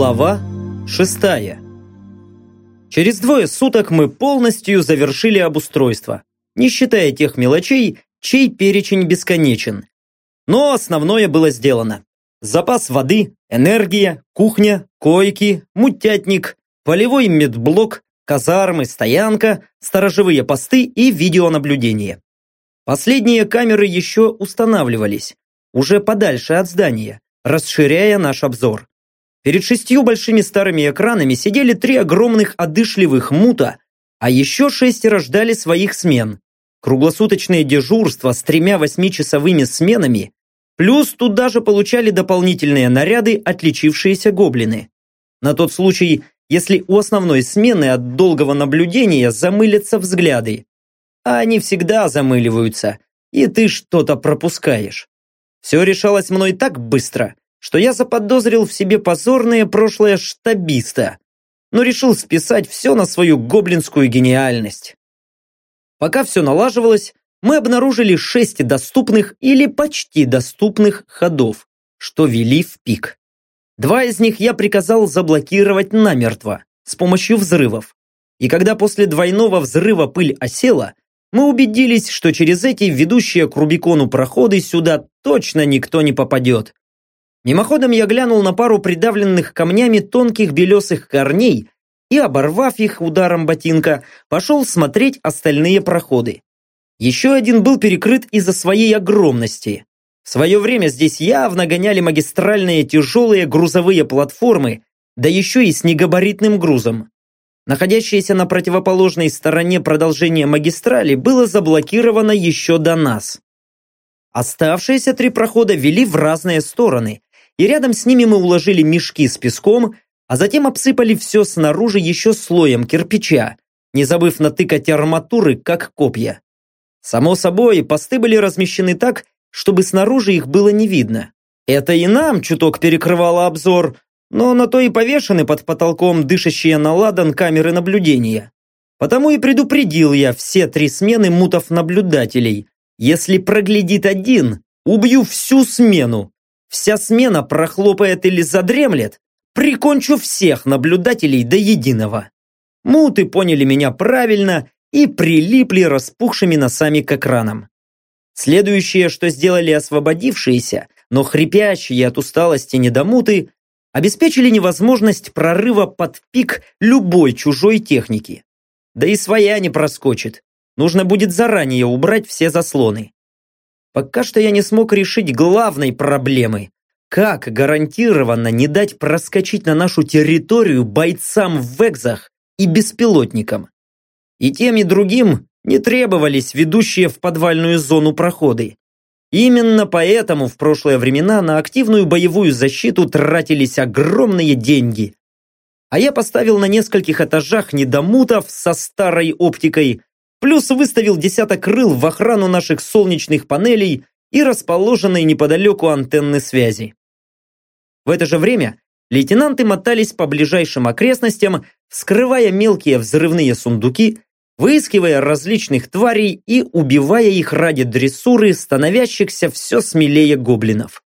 Глава шестая. Через двое суток мы полностью завершили обустройство, не считая тех мелочей, чей перечень бесконечен. Но основное было сделано. Запас воды, энергия, кухня, койки, мутятник, полевой медблок, казармы, стоянка, сторожевые посты и видеонаблюдение. Последние камеры еще устанавливались, уже подальше от здания, расширяя наш обзор. Перед шестью большими старыми экранами сидели три огромных одышливых мута, а еще шестеро ждали своих смен. Круглосуточное дежурство с тремя восьмичасовыми сменами, плюс тут даже получали дополнительные наряды отличившиеся гоблины. На тот случай, если у основной смены от долгого наблюдения замылятся взгляды. А они всегда замыливаются, и ты что-то пропускаешь. Все решалось мной так быстро, что я заподозрил в себе позорное прошлое штабиста, но решил списать все на свою гоблинскую гениальность. Пока все налаживалось, мы обнаружили шесть доступных или почти доступных ходов, что вели в пик. Два из них я приказал заблокировать намертво, с помощью взрывов. И когда после двойного взрыва пыль осела, мы убедились, что через эти ведущие к Рубикону проходы сюда точно никто не попадет. Мимоходом я глянул на пару придавленных камнями тонких белесых корней и, оборвав их ударом ботинка, пошел смотреть остальные проходы. Еще один был перекрыт из-за своей огромности. В свое время здесь явно гоняли магистральные тяжелые грузовые платформы, да еще и с негабаритным грузом. Находящееся на противоположной стороне продолжение магистрали было заблокировано еще до нас. Оставшиеся три прохода вели в разные стороны, и рядом с ними мы уложили мешки с песком, а затем обсыпали все снаружи еще слоем кирпича, не забыв натыкать арматуры, как копья. Само собой, посты были размещены так, чтобы снаружи их было не видно. Это и нам чуток перекрывало обзор, но на то и повешены под потолком дышащие на ладан камеры наблюдения. Потому и предупредил я все три смены мутов-наблюдателей. Если проглядит один, убью всю смену, вся смена прохлопает или задремлет, прикончу всех наблюдателей до единого. Муты поняли меня правильно и прилипли распухшими носами к экранам. Следующее, что сделали освободившиеся, но хрипящие от усталости недомуты, обеспечили невозможность прорыва под пик любой чужой техники. Да и своя не проскочит. Нужно будет заранее убрать все заслоны. Пока что я не смог решить главной проблемы. Как гарантированно не дать проскочить на нашу территорию бойцам в экзах и беспилотникам? И тем и другим не требовались ведущие в подвальную зону проходы. Именно поэтому в прошлые времена на активную боевую защиту тратились огромные деньги. А я поставил на нескольких этажах недомутов со старой оптикой, Плюс выставил десяток крыл в охрану наших солнечных панелей и расположенной неподалеку антенны связи. В это же время лейтенанты мотались по ближайшим окрестностям, вскрывая мелкие взрывные сундуки, выискивая различных тварей и убивая их ради дрессуры становящихся все смелее гоблинов.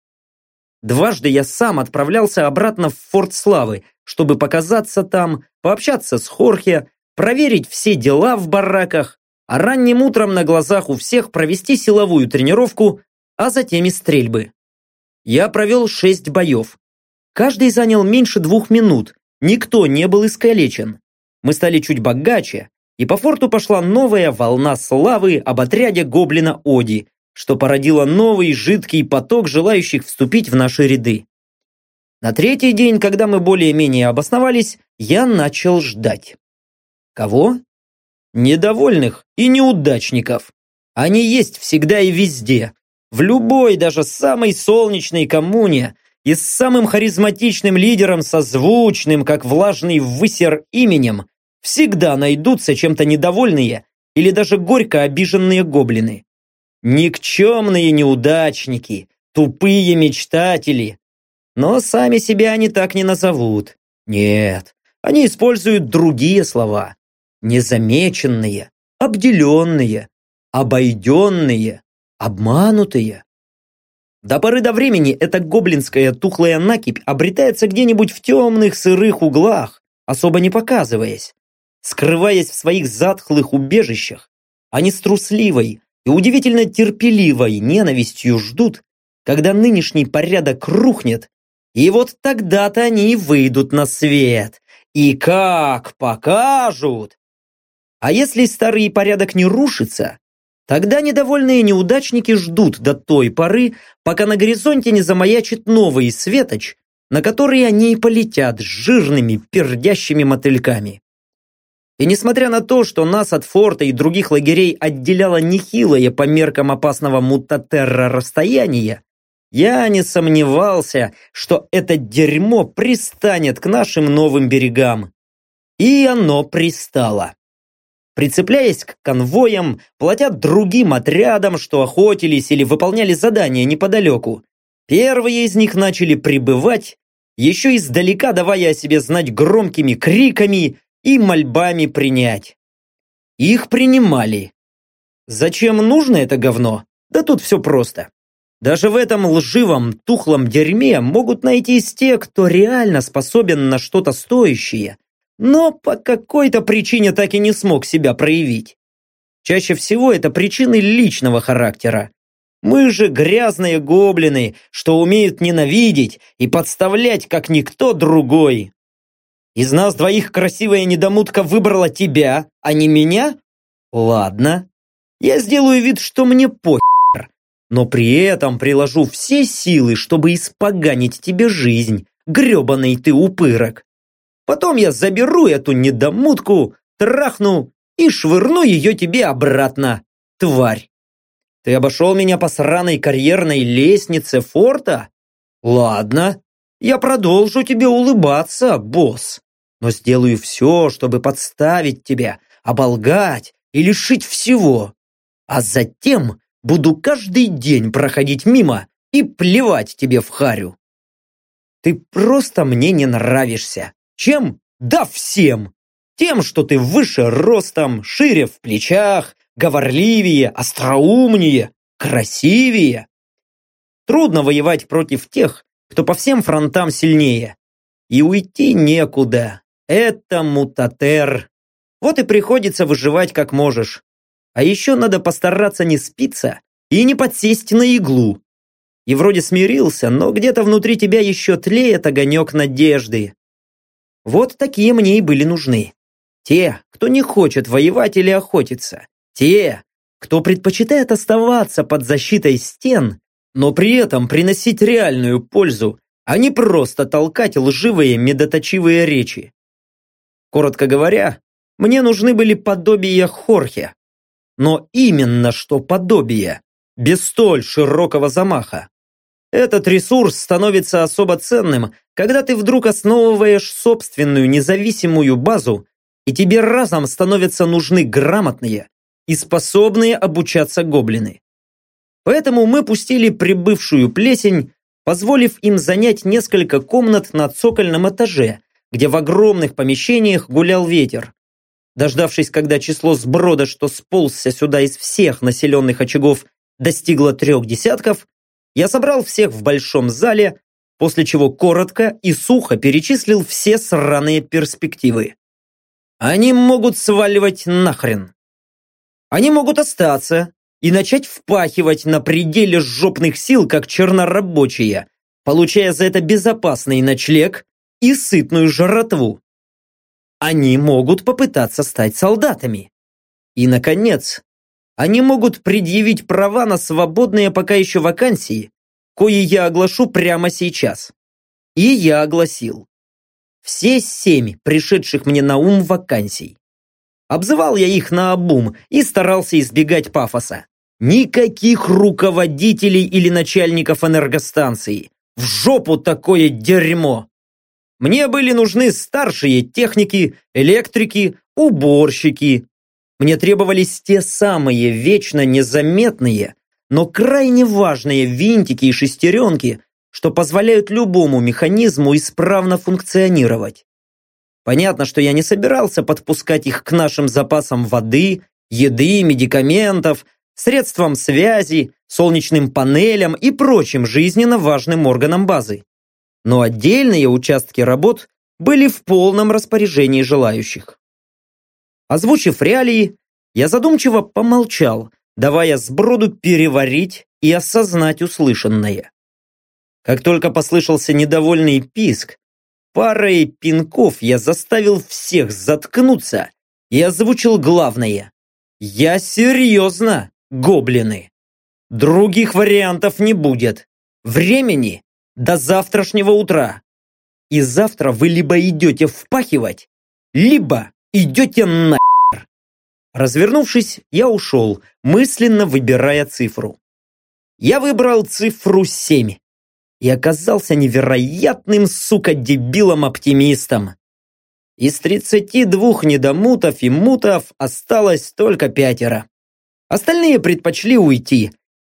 Дважды я сам отправлялся обратно в Форт Славы, чтобы показаться там, пообщаться с Хорхе, проверить все дела в бараках, а ранним утром на глазах у всех провести силовую тренировку, а затем и стрельбы. Я провел шесть боев. Каждый занял меньше двух минут, никто не был искалечен. Мы стали чуть богаче, и по форту пошла новая волна славы об отряде гоблина Оди, что породило новый жидкий поток желающих вступить в наши ряды. На третий день, когда мы более-менее обосновались, я начал ждать. Кого? Недовольных и неудачников. Они есть всегда и везде. В любой, даже самой солнечной коммуне и с самым харизматичным лидером, созвучным, как влажный высер именем, всегда найдутся чем-то недовольные или даже горько обиженные гоблины. Никчемные неудачники, тупые мечтатели. Но сами себя они так не назовут. Нет, они используют другие слова незамеченные, обделенные, обойденные, обманутые. До поры до времени эта гоблинская тухлая накипь обретается где-нибудь в темных сырых углах, особо не показываясь. Скрываясь в своих затхлых убежищах, они с трусливой и удивительно терпеливой ненавистью ждут, когда нынешний порядок рухнет, и вот тогда-то они и выйдут на свет. И как покажут! А если старый порядок не рушится, тогда недовольные неудачники ждут до той поры, пока на горизонте не замаячит новый светоч, на который они и полетят с жирными пердящими мотыльками. И несмотря на то, что нас от форта и других лагерей отделяло нехилое по меркам опасного мутатерра расстояние, я не сомневался, что это дерьмо пристанет к нашим новым берегам. И оно пристало. Прицепляясь к конвоям, платя другим отрядам, что охотились или выполняли задания неподалеку, первые из них начали прибывать, еще издалека давая о себе знать громкими криками и мольбами принять. Их принимали. Зачем нужно это говно? Да тут все просто. Даже в этом лживом, тухлом дерьме могут найтись те, кто реально способен на что-то стоящее, но по какой-то причине так и не смог себя проявить. Чаще всего это причины личного характера. Мы же грязные гоблины, что умеют ненавидеть и подставлять, как никто другой. Из нас двоих красивая недомутка выбрала тебя, а не меня? Ладно. Я сделаю вид, что мне похер. Но при этом приложу все силы, чтобы испоганить тебе жизнь, гребаный ты упырок. Потом я заберу эту недомутку, трахну и швырну ее тебе обратно, тварь. Ты обошел меня по сраной карьерной лестнице форта? Ладно, я продолжу тебе улыбаться, босс, но сделаю все, чтобы подставить тебя, оболгать и лишить всего. А затем буду каждый день проходить мимо и плевать тебе в харю. Ты просто мне не нравишься. Чем? Да всем! Тем, что ты выше ростом, шире в плечах, говорливее, остроумнее, красивее. Трудно воевать против тех, кто по всем фронтам сильнее. И уйти некуда. Это мутатер. Вот и приходится выживать как можешь. А еще надо постараться не спиться и не подсесть на иглу. И вроде смирился, но где-то внутри тебя еще тлеет огонек надежды. Вот такие мне и были нужны. Те, кто не хочет воевать или охотиться. Те, кто предпочитает оставаться под защитой стен но при этом приносить реальную пользу, а не просто толкать лживые медоточивые речи. Коротко говоря, мне нужны были подобия Хорхе. Но именно что подобие, без столь широкого замаха. Этот ресурс становится особо ценным, когда ты вдруг основываешь собственную независимую базу, и тебе разом становятся нужны грамотные и способные обучаться гоблины. Поэтому мы пустили прибывшую плесень, позволив им занять несколько комнат на цокольном этаже, где в огромных помещениях гулял ветер. Дождавшись, когда число сброда, что сползся сюда из всех населенных очагов, достигло трех десятков, я собрал всех в большом зале, после чего коротко и сухо перечислил все сраные перспективы. Они могут сваливать нахрен. Они могут остаться, и начать впахивать на пределе жопных сил, как чернорабочие, получая за это безопасный ночлег и сытную жратву. Они могут попытаться стать солдатами. И, наконец, они могут предъявить права на свободные пока еще вакансии, кои я оглашу прямо сейчас. И я огласил. Все семь пришедших мне на ум вакансий. Обзывал я их на обум и старался избегать пафоса. Никаких руководителей или начальников энергостанций. В жопу такое дерьмо. Мне были нужны старшие техники, электрики, уборщики. Мне требовались те самые вечно незаметные, но крайне важные винтики и шестеренки, что позволяют любому механизму исправно функционировать. Понятно, что я не собирался подпускать их к нашим запасам воды, еды, медикаментов, средствам связи, солнечным панелям и прочим жизненно важным органам базы. Но отдельные участки работ были в полном распоряжении желающих. Озвучив реалии, я задумчиво помолчал, давая сброду переварить и осознать услышанное. Как только послышался недовольный писк, парой пинков я заставил всех заткнуться и озвучил главное. Я серьезно, гоблины. Других вариантов не будет. Времени до завтрашнего утра. И завтра вы либо идете впахивать, либо идете на. Развернувшись, я ушел, мысленно выбирая цифру. Я выбрал цифру 7 и оказался невероятным, сука, дебилом-оптимистом. Из 32 недомутов и мутов осталось только пятеро. Остальные предпочли уйти,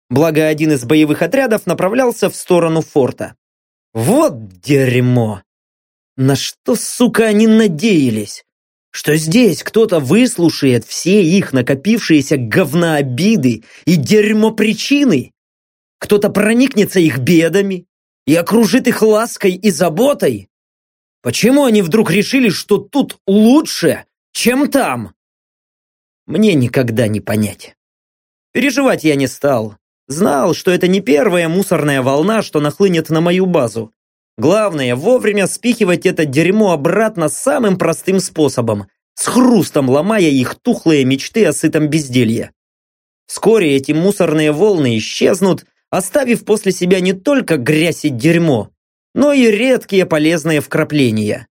благо один из боевых отрядов направлялся в сторону форта. Вот дерьмо! На что, сука, они надеялись? Что здесь кто-то выслушает все их накопившиеся говнообиды и дерьмо причины? Кто-то проникнется их бедами и окружит их лаской и заботой? Почему они вдруг решили, что тут лучше, чем там? Мне никогда не понять. Переживать я не стал. Знал, что это не первая мусорная волна, что нахлынет на мою базу. Главное, вовремя спихивать это дерьмо обратно самым простым способом, с хрустом ломая их тухлые мечты о сытом безделье. Вскоре эти мусорные волны исчезнут, оставив после себя не только грязь и дерьмо, но и редкие полезные вкрапления.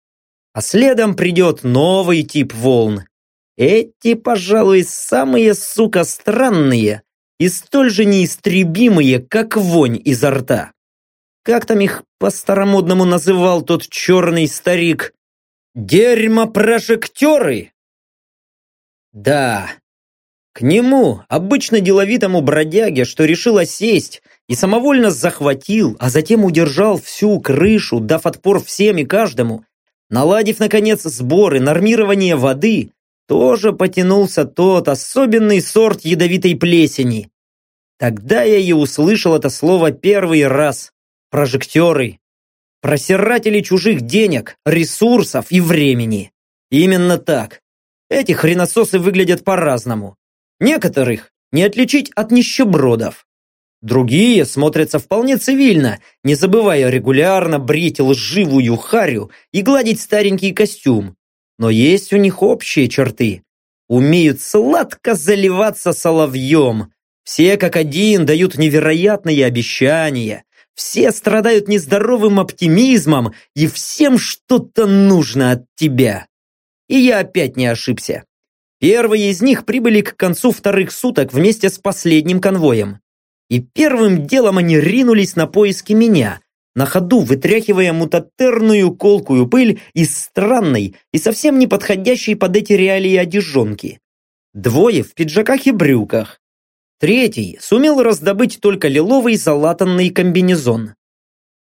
А следом придет новый тип волн. Эти, пожалуй, самые, сука, странные и столь же неистребимые, как вонь изо рта. Как там их по-старомодному называл тот черный старик? Дерьмо-прожектеры? Да, к нему, обычно деловитому бродяге, что решил осесть и самовольно захватил, а затем удержал всю крышу, дав отпор всем и каждому, наладив, наконец, сборы, нормирование воды, тоже потянулся тот особенный сорт ядовитой плесени. Тогда я и услышал это слово первый раз. Прожектеры. Просиратели чужих денег, ресурсов и времени. Именно так. Эти хренососы выглядят по-разному. Некоторых не отличить от нищебродов. Другие смотрятся вполне цивильно, не забывая регулярно брить лживую харю и гладить старенький костюм. Но есть у них общие черты. Умеют сладко заливаться соловьем. Все как один дают невероятные обещания. Все страдают нездоровым оптимизмом и всем что-то нужно от тебя. И я опять не ошибся. Первые из них прибыли к концу вторых суток вместе с последним конвоем. И первым делом они ринулись на поиски меня, на ходу вытряхивая мутатерную колкую пыль из странной и совсем не подходящей под эти реалии одежонки. Двое в пиджаках и брюках. Третий сумел раздобыть только лиловый залатанный комбинезон.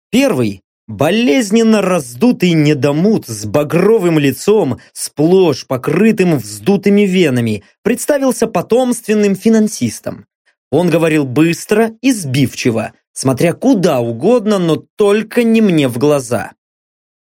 Первый Болезненно раздутый недомут с багровым лицом, сплошь покрытым вздутыми венами, представился потомственным финансистом. Он говорил быстро и сбивчиво, смотря куда угодно, но только не мне в глаза.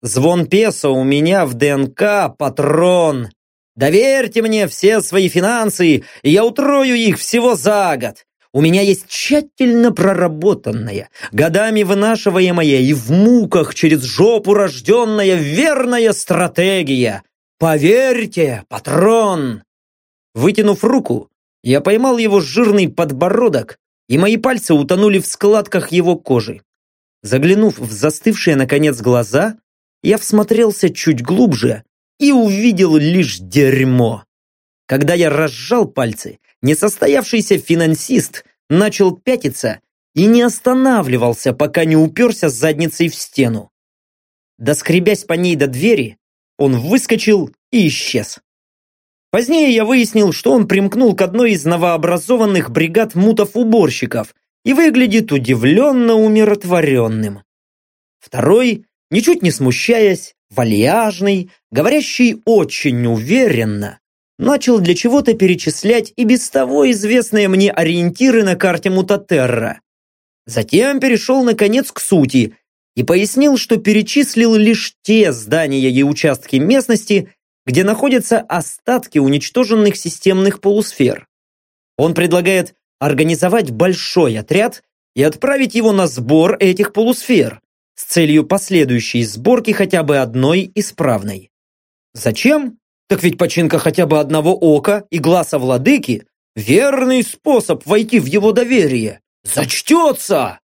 «Звон песо у меня в ДНК, патрон! Доверьте мне все свои финансы, и я утрою их всего за год! У меня есть тщательно проработанная, годами вынашиваемая и в муках через жопу рожденная верная стратегия. Поверьте, патрон!» Вытянув руку, я поймал его жирный подбородок, и мои пальцы утонули в складках его кожи. Заглянув в застывшие, наконец, глаза, я всмотрелся чуть глубже и увидел лишь дерьмо. Когда я разжал пальцы, несостоявшийся финансист начал пятиться и не останавливался, пока не уперся задницей в стену. Доскребясь по ней до двери, он выскочил и исчез. Позднее я выяснил, что он примкнул к одной из новообразованных бригад мутов-уборщиков и выглядит удивленно умиротворенным. Второй, ничуть не смущаясь, вальяжный, говорящий очень уверенно, начал для чего-то перечислять и без того известные мне ориентиры на карте Мутатерра. Затем перешел, наконец, к сути и пояснил, что перечислил лишь те здания и участки местности, где находятся остатки уничтоженных системных полусфер. Он предлагает организовать большой отряд и отправить его на сбор этих полусфер с целью последующей сборки хотя бы одной исправной. Зачем? Так ведь починка хотя бы одного ока и глаза владыки – верный способ войти в его доверие. Зачтется!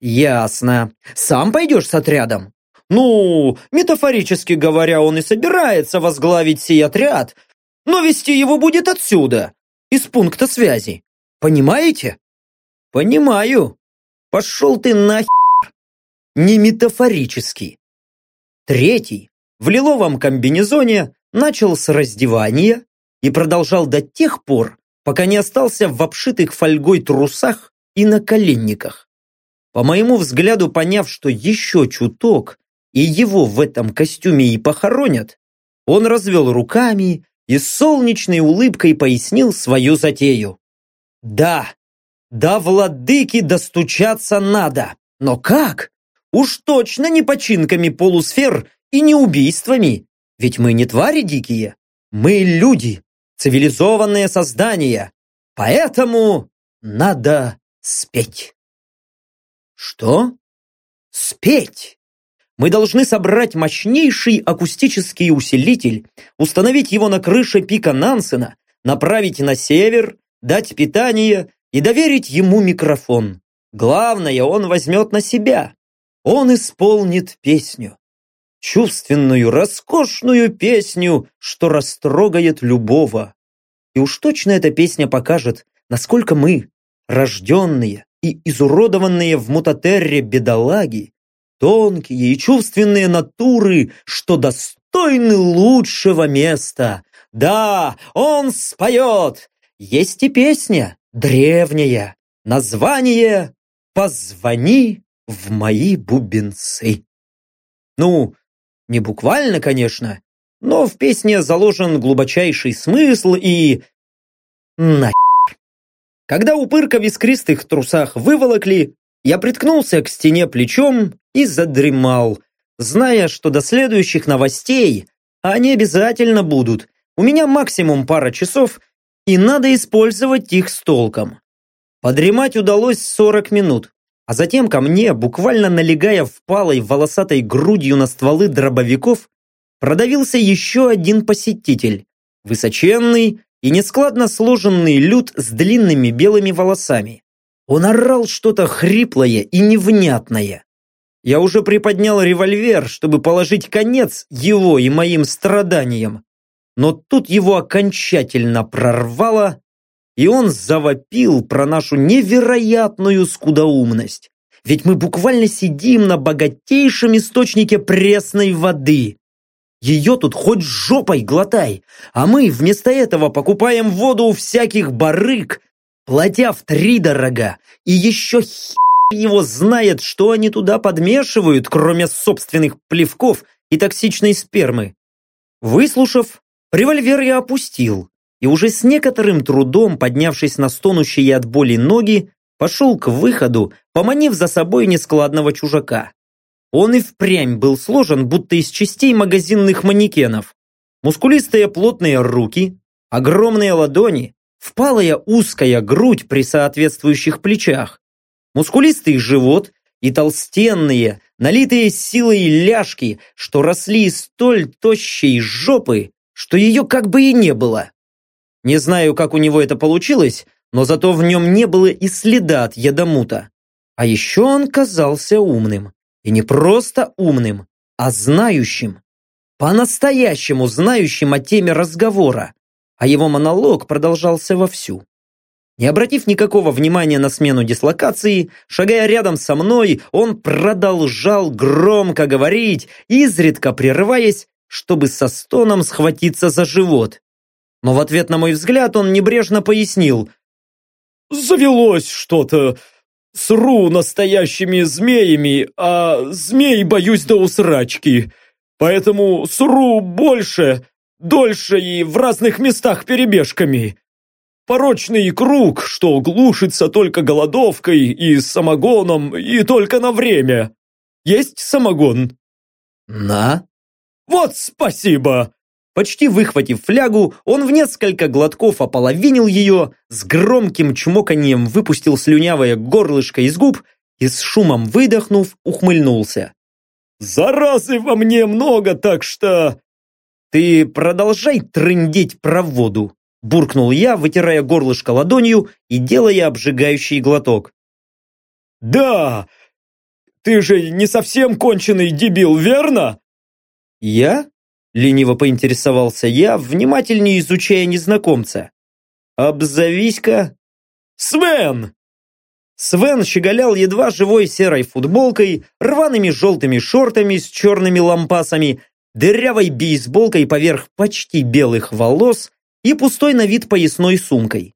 Ясно. Сам пойдешь с отрядом? Ну, метафорически говоря, он и собирается возглавить сей отряд, но вести его будет отсюда, из пункта связи. Понимаете? Понимаю. Пошел ты нахер. Не метафорически. Третий, в лиловом комбинезоне, начал с раздевания и продолжал до тех пор, пока не остался в обшитых фольгой трусах и на коленниках. По моему взгляду, поняв, что еще чуток, и его в этом костюме и похоронят, он развел руками и с солнечной улыбкой пояснил свою затею. «Да, до владыки достучаться надо, но как? Уж точно не починками полусфер и не убийствами, ведь мы не твари дикие, мы люди, цивилизованные создания, поэтому надо спеть». «Что? Спеть?» мы должны собрать мощнейший акустический усилитель, установить его на крыше пика Нансена, направить на север, дать питание и доверить ему микрофон. Главное, он возьмет на себя. Он исполнит песню. Чувственную, роскошную песню, что растрогает любого. И уж точно эта песня покажет, насколько мы, рожденные и изуродованные в мутатерре бедолаги, тонкие и чувственные натуры, что достойны лучшего места. Да, он споет. Есть и песня, древняя. Название «Позвони в мои бубенцы». Ну, не буквально, конечно, но в песне заложен глубочайший смысл и... На Когда упырка в искристых трусах выволокли, я приткнулся к стене плечом и задремал, зная, что до следующих новостей, они обязательно будут, у меня максимум пара часов, и надо использовать их с толком. Подремать удалось 40 минут, а затем ко мне, буквально налегая впалой волосатой грудью на стволы дробовиков, продавился еще один посетитель, высоченный и нескладно сложенный люд с длинными белыми волосами. Он орал что-то хриплое и невнятное. Я уже приподнял револьвер, чтобы положить конец его и моим страданиям. Но тут его окончательно прорвало, и он завопил про нашу невероятную скудоумность. Ведь мы буквально сидим на богатейшем источнике пресной воды. Ее тут хоть жопой глотай, а мы вместо этого покупаем воду у всяких барыг платя в три дорога, и еще хер его знает, что они туда подмешивают, кроме собственных плевков и токсичной спермы. Выслушав, револьвер я опустил, и уже с некоторым трудом, поднявшись на стонущие от боли ноги, пошел к выходу, поманив за собой нескладного чужака. Он и впрямь был сложен, будто из частей магазинных манекенов. Мускулистые плотные руки, огромные ладони, впалая узкая грудь при соответствующих плечах, мускулистый живот и толстенные, налитые силой ляжки, что росли из столь тощей жопы, что ее как бы и не было. Не знаю, как у него это получилось, но зато в нем не было и следа от ядомута. А еще он казался умным. И не просто умным, а знающим. По-настоящему знающим о теме разговора а его монолог продолжался вовсю. Не обратив никакого внимания на смену дислокации, шагая рядом со мной, он продолжал громко говорить, изредка прерываясь, чтобы со стоном схватиться за живот. Но в ответ на мой взгляд он небрежно пояснил. «Завелось что-то. Сру настоящими змеями, а змей боюсь до усрачки. Поэтому сру больше, дольше и в разных местах перебежками. Порочный круг, что глушится только голодовкой и самогоном, и только на время. Есть самогон?» «На!» «Вот спасибо!» Почти выхватив флягу, он в несколько глотков ополовинил ее, с громким чмоканьем выпустил слюнявое горлышко из губ и с шумом выдохнув, ухмыльнулся. «Заразы во мне много, так что...» «Ты продолжай трындеть про воду», буркнул я, вытирая горлышко ладонью и делая обжигающий глоток. «Да! Ты же не совсем конченый дебил, верно?» «Я?» Лениво поинтересовался я, внимательнее изучая незнакомца. «Обзовись-ка!» «Свен!» Свен щеголял едва живой серой футболкой, рваными желтыми шортами с черными лампасами, дырявой бейсболкой поверх почти белых волос и пустой на вид поясной сумкой.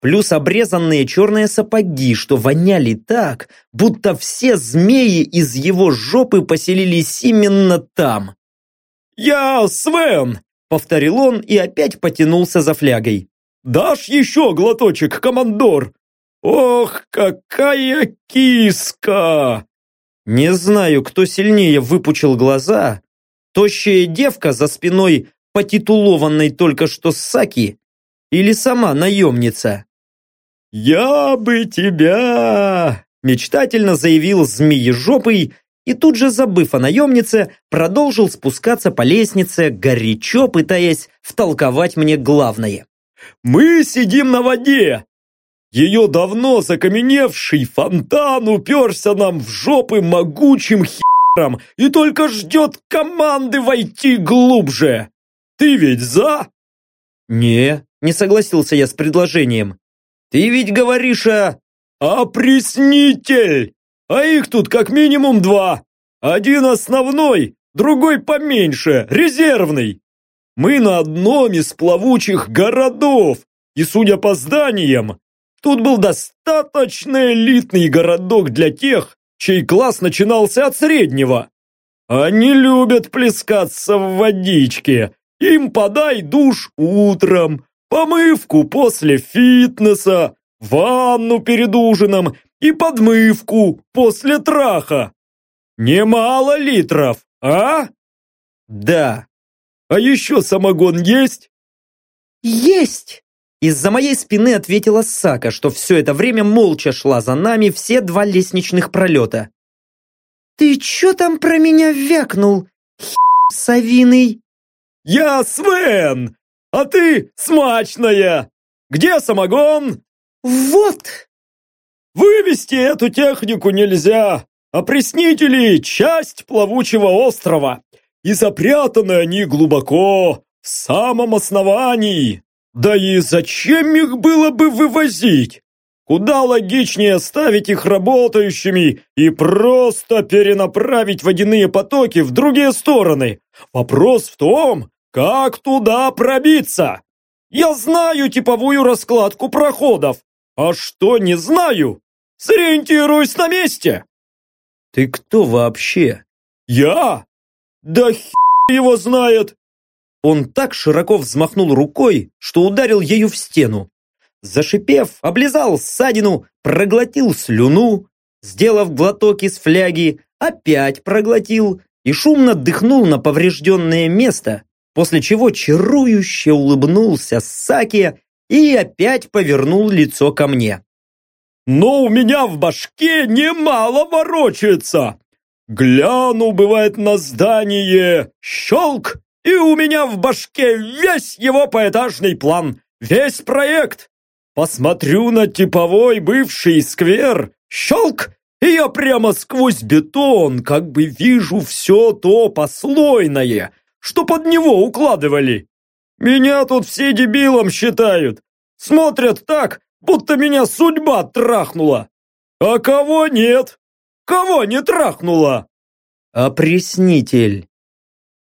Плюс обрезанные черные сапоги, что воняли так, будто все змеи из его жопы поселились именно там. «Я Свен!» — повторил он и опять потянулся за флягой. «Дашь еще глоточек, командор? Ох, какая киска!» Не знаю, кто сильнее выпучил глаза. Тощая девка за спиной, потитулованной только что Саки, или сама наемница. «Я бы тебя!» мечтательно заявил змеежопый и тут же, забыв о наемнице, продолжил спускаться по лестнице, горячо пытаясь втолковать мне главное. «Мы сидим на воде! Ее давно закаменевший фонтан уперся нам в жопы могучим хером и только ждет команды войти глубже! Ты ведь за?» «Не», не согласился я с предложением. «Ты ведь говоришь о...» «Опреснитель!» А их тут как минимум два. Один основной, другой поменьше, резервный. Мы на одном из плавучих городов, и, судя по зданиям, тут был достаточно элитный городок для тех, чей класс начинался от среднего. Они любят плескаться в водичке. Им подай душ утром, помывку после фитнеса, ванну перед ужином и подмывку после траха. Немало литров, а? Да. А еще самогон есть? Есть! Из-за моей спины ответила Сака, что все это время молча шла за нами все два лестничных пролета. «Ты че там про меня вякнул, совиный?» «Я Свен, а ты смачная! Где самогон?» «Вот!» Вывести эту технику нельзя. Опреснители – часть плавучего острова. И запрятаны они глубоко, в самом основании. Да и зачем их было бы вывозить? Куда логичнее оставить их работающими и просто перенаправить водяные потоки в другие стороны. Вопрос в том, как туда пробиться. Я знаю типовую раскладку проходов, а что не знаю, Сориентируюсь на месте!» «Ты кто вообще?» «Я? Да хер его знает!» Он так широко взмахнул рукой, что ударил ею в стену. Зашипев, облизал ссадину, проглотил слюну, сделав глоток из фляги, опять проглотил и шумно дыхнул на поврежденное место, после чего чарующе улыбнулся Саке и опять повернул лицо ко мне но у меня в башке немало ворочается. Гляну, бывает, на здание, щелк, и у меня в башке весь его поэтажный план, весь проект. Посмотрю на типовой бывший сквер, щелк, и я прямо сквозь бетон как бы вижу все то послойное, что под него укладывали. Меня тут все дебилом считают. Смотрят так, будто меня судьба трахнула. А кого нет? Кого не трахнула? Опреснитель.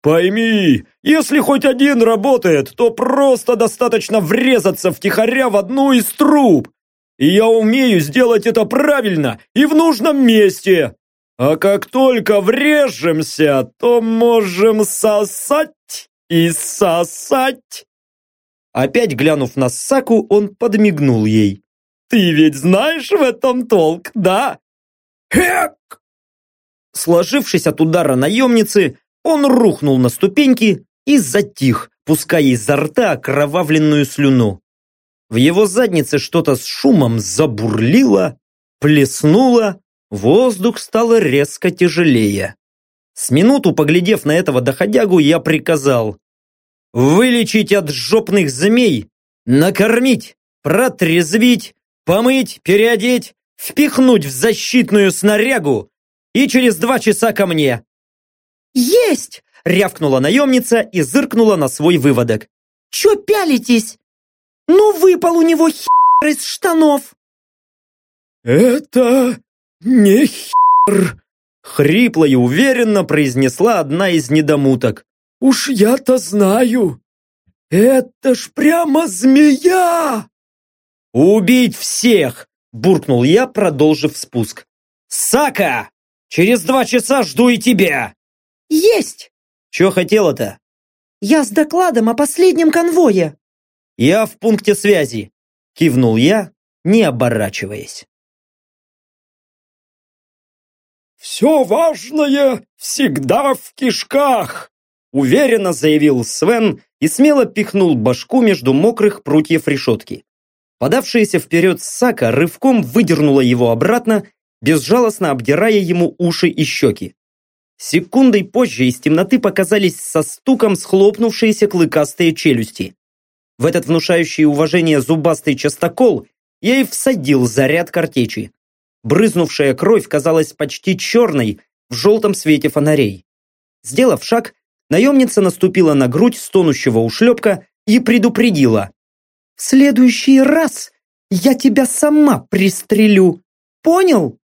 Пойми, если хоть один работает, то просто достаточно врезаться втихаря в одну из труб. И я умею сделать это правильно и в нужном месте. А как только врежемся, то можем сосать и сосать!» Опять глянув на Саку, он подмигнул ей. «Ты ведь знаешь в этом толк, да?» «Хек!» Сложившись от удара наемницы, он рухнул на ступеньки и затих, пуская изо рта окровавленную слюну. В его заднице что-то с шумом забурлило, плеснуло, воздух стал резко тяжелее. С минуту, поглядев на этого доходягу, я приказал вылечить от жопных змей, накормить, протрезвить, помыть, переодеть, впихнуть в защитную снарягу и через два часа ко мне. «Есть!» — рявкнула наемница и зыркнула на свой выводок. «Чё пялитесь? Ну, выпал у него хер из штанов!» «Это не хер!» — хрипло и уверенно произнесла одна из недомуток. «Уж я-то знаю! Это ж прямо змея!» «Убить всех!» – буркнул я, продолжив спуск. «Сака! Через два часа жду и тебя!» «Есть!» «Чё хотела-то?» «Я с докладом о последнем конвое!» «Я в пункте связи!» – кивнул я, не оборачиваясь. «Все важное всегда в кишках!» Уверенно заявил Свен и смело пихнул башку между мокрых прутьев решетки. Подавшаяся вперед Сака рывком выдернула его обратно, безжалостно обдирая ему уши и щеки. Секундой позже из темноты показались со стуком схлопнувшиеся клыкастые челюсти. В этот внушающий уважение зубастый частокол я и всадил заряд картечи. Брызнувшая кровь казалась почти черной в желтом свете фонарей. Сделав шаг, наемница наступила на грудь стонущего ушлепка и предупредила. В следующий раз я тебя сама пристрелю. Понял?»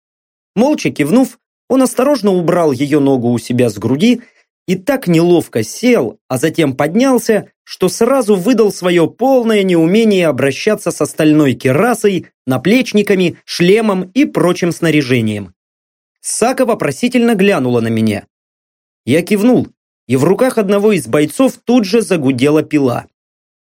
Молча кивнув, он осторожно убрал ее ногу у себя с груди и так неловко сел, а затем поднялся, что сразу выдал свое полное неумение обращаться с остальной керасой, наплечниками, шлемом и прочим снаряжением. Сака вопросительно глянула на меня. Я кивнул, и в руках одного из бойцов тут же загудела пила.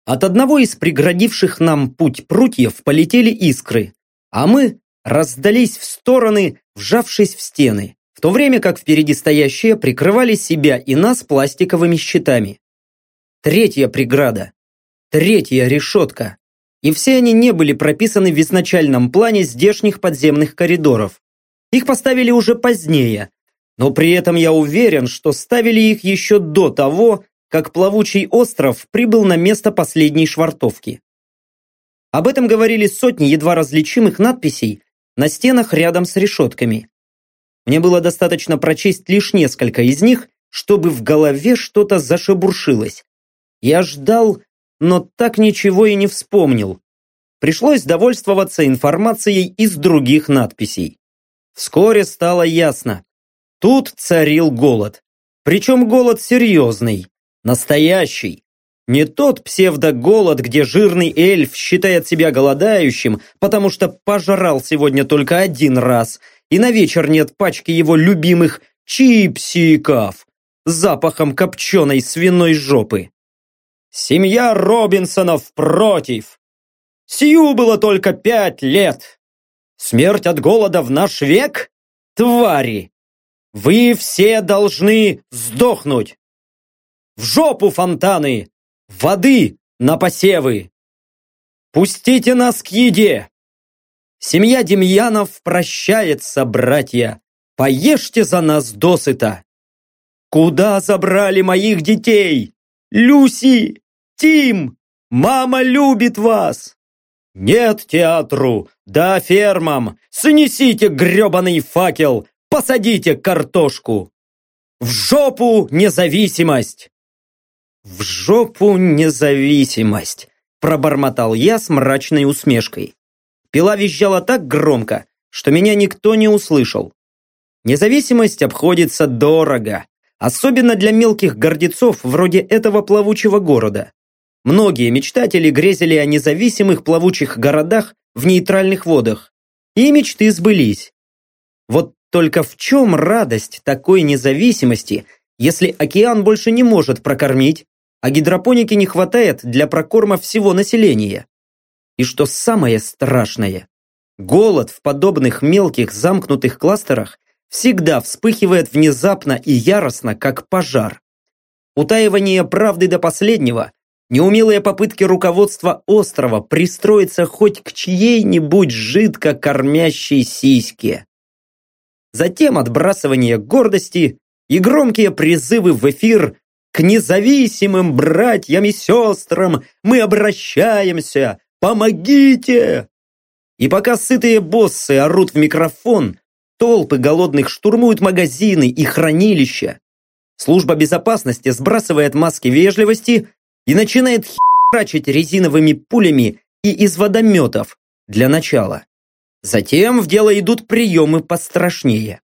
От одного из преградивших нам путь прутьев полетели искры, а мы раздались в стороны, вжавшись в стены, в то время как впереди стоящие прикрывали себя и нас пластиковыми щитами. Третья преграда. Третья решетка. И все они не были прописаны в изначальном плане здешних подземных коридоров. Их поставили уже позднее, но при этом я уверен, что ставили их еще до того, как плавучий остров прибыл на место последней швартовки. Об этом говорили сотни едва различимых надписей на стенах рядом с решетками. Мне было достаточно прочесть лишь несколько из них, чтобы в голове что-то зашебуршилось. Я ждал, но так ничего и не вспомнил. Пришлось довольствоваться информацией из других надписей. Вскоре стало ясно. Тут царил голод. Причем голод серьезный. Настоящий. Не тот псевдоголод, где жирный эльф считает себя голодающим, потому что пожрал сегодня только один раз, и на вечер нет пачки его любимых чипсиков с запахом копченой свиной жопы. Семья Робинсонов против. Сию было только пять лет. Смерть от голода в наш век? Твари! Вы все должны сдохнуть! В жопу фонтаны! Воды на посевы! Пустите нас к еде! Семья Демьянов прощается, братья! Поешьте за нас досыта! Куда забрали моих детей? Люси! Тим! Мама любит вас! Нет театру, да фермам! Снесите гребаный факел! Посадите картошку! В жопу независимость! «В жопу независимость!» пробормотал я с мрачной усмешкой. Пила визжала так громко, что меня никто не услышал. Независимость обходится дорого, особенно для мелких гордецов вроде этого плавучего города. Многие мечтатели грезили о независимых плавучих городах в нейтральных водах. И мечты сбылись. Вот только в чем радость такой независимости, если океан больше не может прокормить, а гидропоники не хватает для прокорма всего населения. И что самое страшное, голод в подобных мелких замкнутых кластерах всегда вспыхивает внезапно и яростно, как пожар. Утаивание правды до последнего, неумелые попытки руководства острова пристроиться хоть к чьей-нибудь жидко кормящей сиське. Затем отбрасывание гордости и громкие призывы в эфир к независимым братьям и сестрам мы обращаемся, помогите! И пока сытые боссы орут в микрофон, толпы голодных штурмуют магазины и хранилища. Служба безопасности сбрасывает маски вежливости и начинает херачить резиновыми пулями и из водометов для начала. Затем в дело идут приемы пострашнее.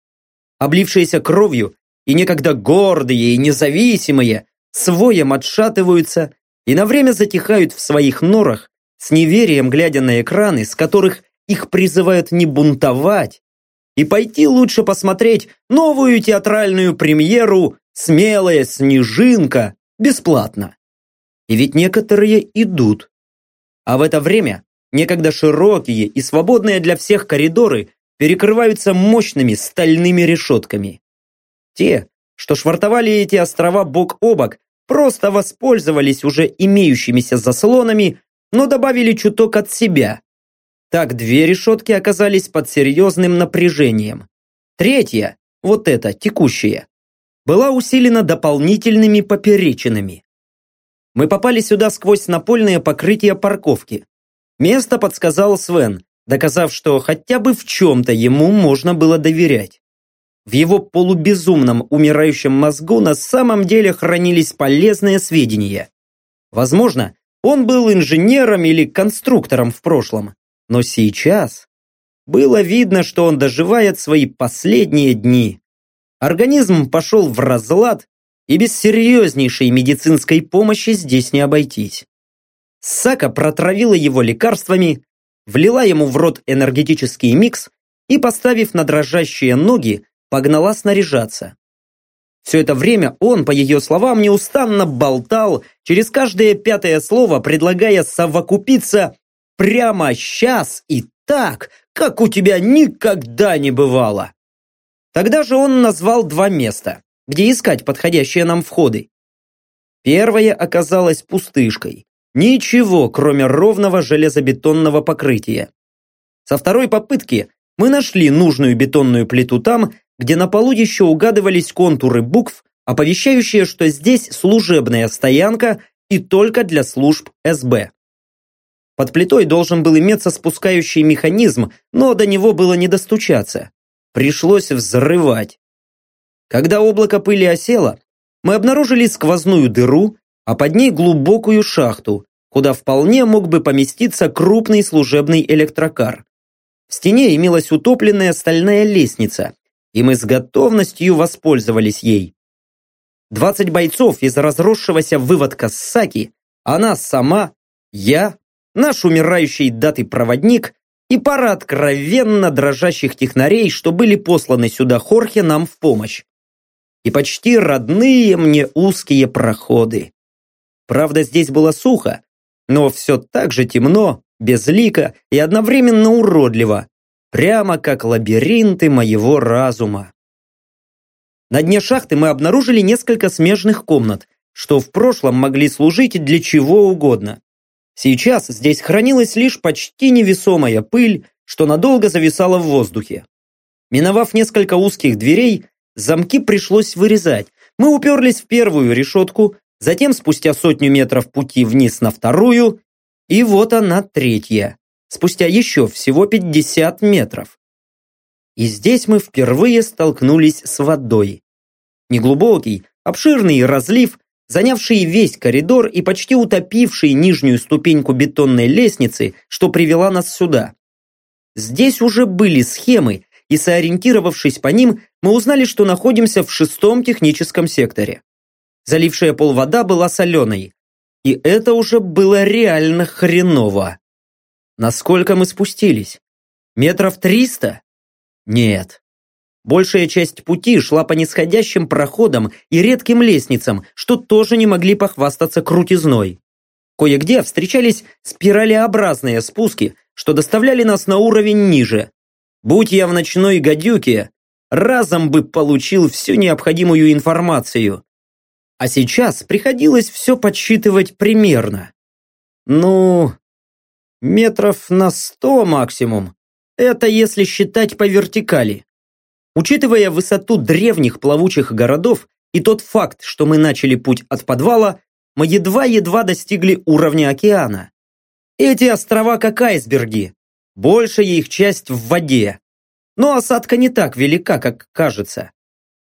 Облившиеся кровью и некогда гордые и независимые своем отшатываются и на время затихают в своих норах, с неверием глядя на экраны, с которых их призывают не бунтовать, и пойти лучше посмотреть новую театральную премьеру «Смелая снежинка» бесплатно. И ведь некоторые идут. А в это время некогда широкие и свободные для всех коридоры перекрываются мощными стальными решетками. Те, что швартовали эти острова бок о бок, просто воспользовались уже имеющимися заслонами, но добавили чуток от себя. Так две решетки оказались под серьезным напряжением. Третья, вот эта, текущая, была усилена дополнительными поперечинами. Мы попали сюда сквозь напольное покрытие парковки. Место подсказал Свен, доказав, что хотя бы в чем-то ему можно было доверять. В его полубезумном умирающем мозгу на самом деле хранились полезные сведения. Возможно, он был инженером или конструктором в прошлом, но сейчас было видно, что он доживает свои последние дни. Организм пошел в разлад, и без серьезнейшей медицинской помощи здесь не обойтись. Сака протравила его лекарствами, влила ему в рот энергетический микс и, поставив на дрожащие ноги, погнала снаряжаться. Все это время он, по ее словам, неустанно болтал, через каждое пятое слово предлагая совокупиться прямо сейчас и так, как у тебя никогда не бывало. Тогда же он назвал два места, где искать подходящие нам входы. Первое оказалось пустышкой. Ничего, кроме ровного железобетонного покрытия. Со второй попытки мы нашли нужную бетонную плиту там, где на полу еще угадывались контуры букв, оповещающие, что здесь служебная стоянка и только для служб СБ. Под плитой должен был иметься спускающий механизм, но до него было не достучаться. Пришлось взрывать. Когда облако пыли осело, мы обнаружили сквозную дыру, а под ней глубокую шахту, куда вполне мог бы поместиться крупный служебный электрокар. В стене имелась утопленная стальная лестница, и мы с готовностью воспользовались ей. Двадцать бойцов из разросшегося выводка Саки, она сама, я, наш умирающий датый проводник и пара откровенно дрожащих технарей, что были посланы сюда Хорхе нам в помощь. И почти родные мне узкие проходы. Правда, здесь было сухо, но все так же темно, безлико и одновременно уродливо, прямо как лабиринты моего разума. На дне шахты мы обнаружили несколько смежных комнат, что в прошлом могли служить для чего угодно. Сейчас здесь хранилась лишь почти невесомая пыль, что надолго зависала в воздухе. Миновав несколько узких дверей, замки пришлось вырезать. Мы уперлись в первую решетку, затем спустя сотню метров пути вниз на вторую, и вот она третья спустя еще всего 50 метров. И здесь мы впервые столкнулись с водой. Неглубокий, обширный разлив, занявший весь коридор и почти утопивший нижнюю ступеньку бетонной лестницы, что привела нас сюда. Здесь уже были схемы, и сориентировавшись по ним, мы узнали, что находимся в шестом техническом секторе. Залившая пол вода была соленой, и это уже было реально хреново. Насколько мы спустились? Метров триста? Нет. Большая часть пути шла по нисходящим проходам и редким лестницам, что тоже не могли похвастаться крутизной. Кое-где встречались спиралеобразные спуски, что доставляли нас на уровень ниже. Будь я в ночной гадюке, разом бы получил всю необходимую информацию. А сейчас приходилось все подсчитывать примерно. Ну, метров на сто максимум. Это если считать по вертикали. Учитывая высоту древних плавучих городов и тот факт, что мы начали путь от подвала, мы едва-едва достигли уровня океана. Эти острова как айсберги, большая их часть в воде. Но осадка не так велика, как кажется.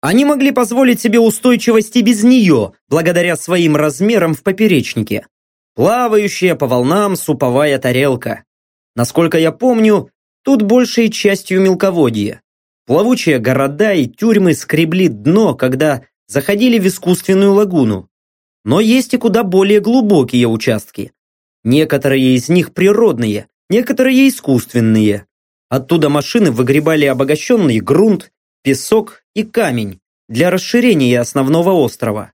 Они могли позволить себе устойчивость и без нее, благодаря своим размерам в поперечнике. Плавающая по волнам суповая тарелка. Насколько я помню, тут большей частью мелководье. Плавучие города и тюрьмы скребли дно, когда заходили в искусственную лагуну. Но есть и куда более глубокие участки. Некоторые из них природные, некоторые искусственные. Оттуда машины выгребали обогащенный грунт, песок и камень для расширения основного острова.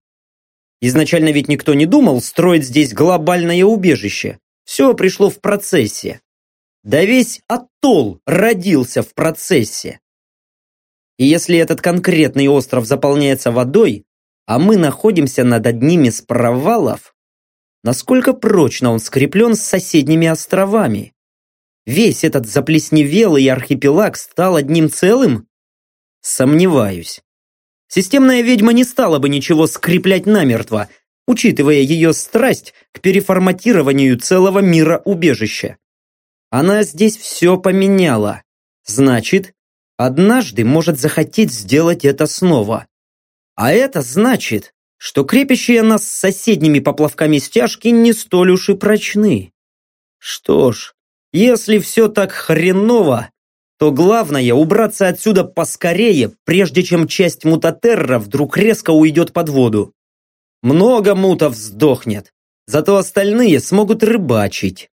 Изначально ведь никто не думал строить здесь глобальное убежище. Все пришло в процессе. Да весь атолл родился в процессе. И если этот конкретный остров заполняется водой, а мы находимся над одним из провалов, насколько прочно он скреплен с соседними островами? Весь этот заплесневелый архипелаг стал одним целым? Сомневаюсь. Системная ведьма не стала бы ничего скреплять намертво, учитывая ее страсть к переформатированию целого мира убежища. Она здесь все поменяла. Значит, однажды может захотеть сделать это снова. А это значит, что крепящие нас с соседними поплавками стяжки не столь уж и прочны. Что ж, если все так хреново, то главное убраться отсюда поскорее, прежде чем часть мутатерра вдруг резко уйдет под воду. Много мутов сдохнет, зато остальные смогут рыбачить.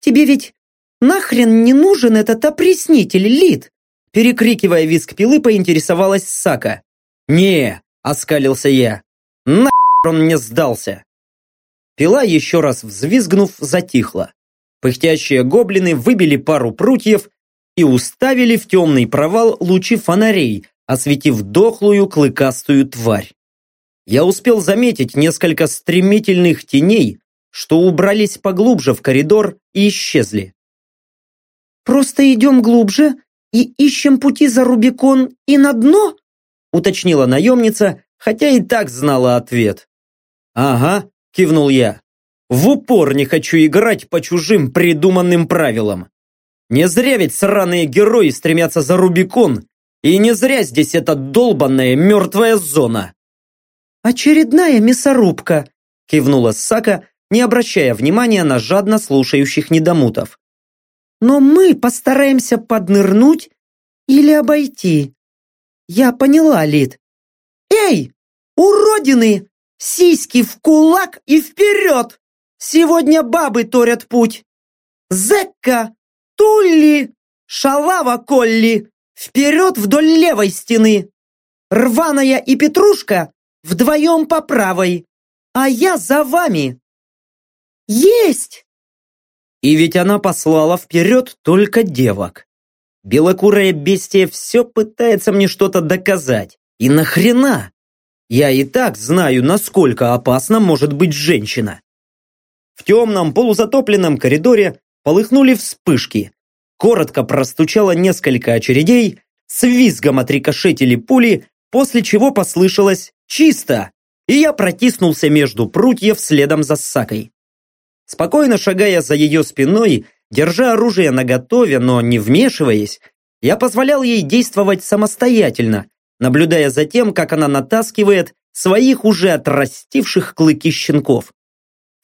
«Тебе ведь нахрен не нужен этот опреснитель, Лид?» Перекрикивая виск пилы, поинтересовалась Сака. «Не!» – оскалился я. «Нахер он мне сдался!» Пила, еще раз взвизгнув, затихла. Пыхтящие гоблины выбили пару прутьев и уставили в темный провал лучи фонарей, осветив дохлую клыкастую тварь. Я успел заметить несколько стремительных теней, что убрались поглубже в коридор и исчезли. «Просто идем глубже и ищем пути за Рубикон и на дно?» уточнила наемница, хотя и так знала ответ. «Ага», кивнул я. В упор не хочу играть по чужим придуманным правилам. Не зря ведь сраные герои стремятся за Рубикон, и не зря здесь эта долбанная мертвая зона. «Очередная мясорубка», – кивнула Сака, не обращая внимания на жадно слушающих недомутов. «Но мы постараемся поднырнуть или обойти. Я поняла, Лид. Эй, уродины! Сиськи в кулак и вперед! Сегодня бабы торят путь! Зекка, Тулли, Шалава Колли, вперед вдоль левой стены! Рваная и Петрушка вдвоем по правой, а я за вами!» «Есть!» И ведь она послала вперед только девок. Белокурая бестия все пытается мне что-то доказать. И нахрена? Я и так знаю, насколько опасна может быть женщина. В темном полузатопленном коридоре полыхнули вспышки. Коротко простучало несколько очередей, с визгом отрикошетили пули, после чего послышалось «чисто!» и я протиснулся между прутьев следом за Сакой. Спокойно шагая за ее спиной, держа оружие наготове, но не вмешиваясь, я позволял ей действовать самостоятельно, наблюдая за тем, как она натаскивает своих уже отрастивших клыки щенков.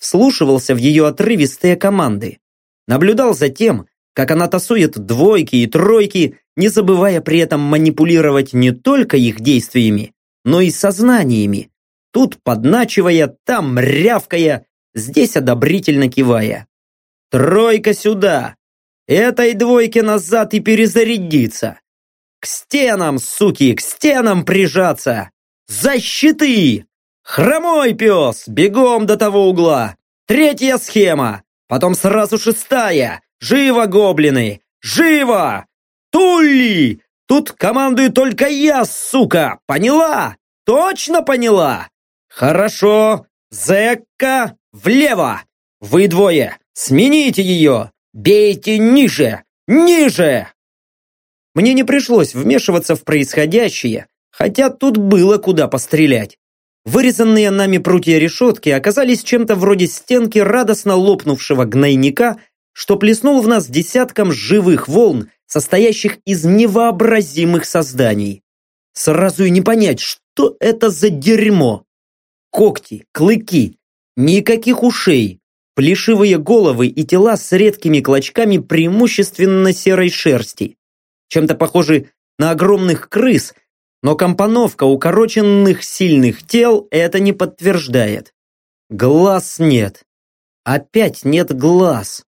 Вслушивался в ее отрывистые команды. Наблюдал за тем, как она тасует двойки и тройки, не забывая при этом манипулировать не только их действиями, но и сознаниями. Тут подначивая, там рявкая, здесь одобрительно кивая. «Тройка сюда! Этой двойке назад и перезарядиться! К стенам, суки, к стенам прижаться! Защиты! Хромой пес, бегом до того угла! Третья схема, потом сразу шестая! Живо, гоблины! Живо! Тулли! Тут командую только я, сука! Поняла? Точно поняла? Хорошо! Зекка влево! Вы двое, смените ее! Бейте ниже! Ниже! Мне не пришлось вмешиваться в происходящее, хотя тут было куда пострелять. Вырезанные нами прутья решетки оказались чем-то вроде стенки радостно лопнувшего гнойника, что плеснул в нас десятком живых волн, состоящих из невообразимых созданий. Сразу и не понять, что это за дерьмо. Когти, клыки, никаких ушей, плешивые головы и тела с редкими клочками преимущественно серой шерсти. Чем-то похожи на огромных крыс, но компоновка укороченных сильных тел это не подтверждает. Глаз нет. Опять нет глаз.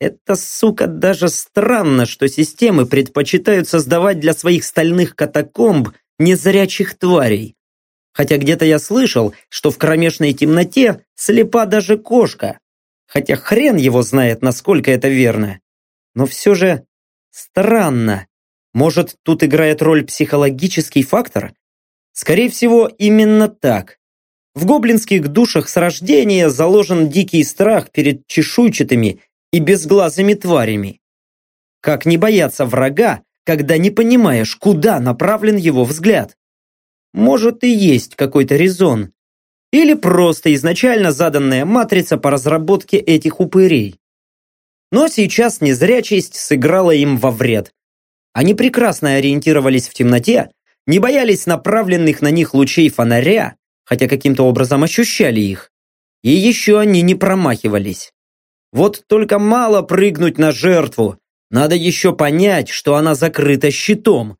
Это, сука, даже странно, что системы предпочитают создавать для своих стальных катакомб незрячих тварей. Хотя где-то я слышал, что в кромешной темноте слепа даже кошка. Хотя хрен его знает, насколько это верно. Но все же странно. Может, тут играет роль психологический фактор? Скорее всего, именно так. В гоблинских душах с рождения заложен дикий страх перед чешуйчатыми и безглазыми тварями. Как не бояться врага, когда не понимаешь, куда направлен его взгляд? Может и есть какой-то резон. Или просто изначально заданная матрица по разработке этих упырей. Но сейчас незрячесть сыграла им во вред. Они прекрасно ориентировались в темноте, не боялись направленных на них лучей фонаря, хотя каким-то образом ощущали их. И еще они не промахивались. Вот только мало прыгнуть на жертву. Надо еще понять, что она закрыта щитом.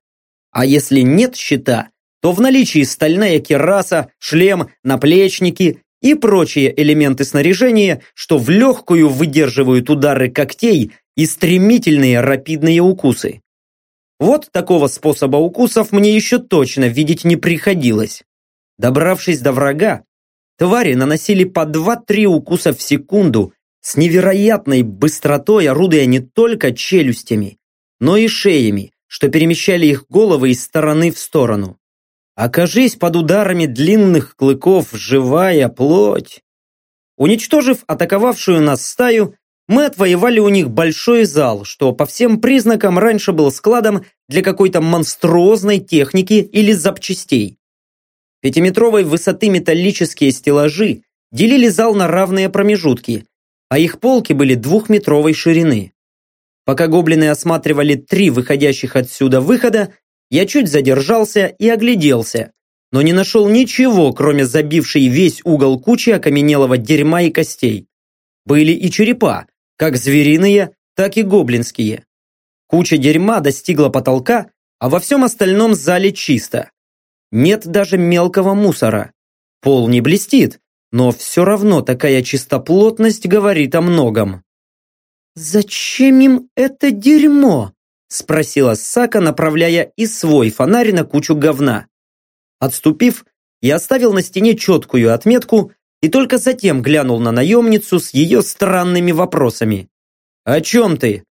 А если нет щита, то в наличии стальная кераса, шлем, наплечники и прочие элементы снаряжения, что в легкую выдерживают удары когтей и стремительные рапидные укусы. Вот такого способа укусов мне еще точно видеть не приходилось. Добравшись до врага, твари наносили по 2-3 укуса в секунду с невероятной быстротой орудуя не только челюстями, но и шеями, что перемещали их головы из стороны в сторону. Окажись под ударами длинных клыков живая плоть. Уничтожив атаковавшую нас стаю, мы отвоевали у них большой зал, что по всем признакам раньше был складом для какой-то монструозной техники или запчастей. Пятиметровой высоты металлические стеллажи делили зал на равные промежутки, а их полки были двухметровой ширины. Пока гоблины осматривали три выходящих отсюда выхода, я чуть задержался и огляделся, но не нашел ничего, кроме забившей весь угол кучи окаменелого дерьма и костей. Были и черепа, как звериные, так и гоблинские. Куча дерьма достигла потолка, а во всем остальном зале чисто. Нет даже мелкого мусора. Пол не блестит, но все равно такая чистоплотность говорит о многом. «Зачем им это дерьмо?» спросила Сака, направляя и свой фонарь на кучу говна. Отступив, я оставил на стене четкую отметку и только затем глянул на наемницу с ее странными вопросами. «О чем ты?»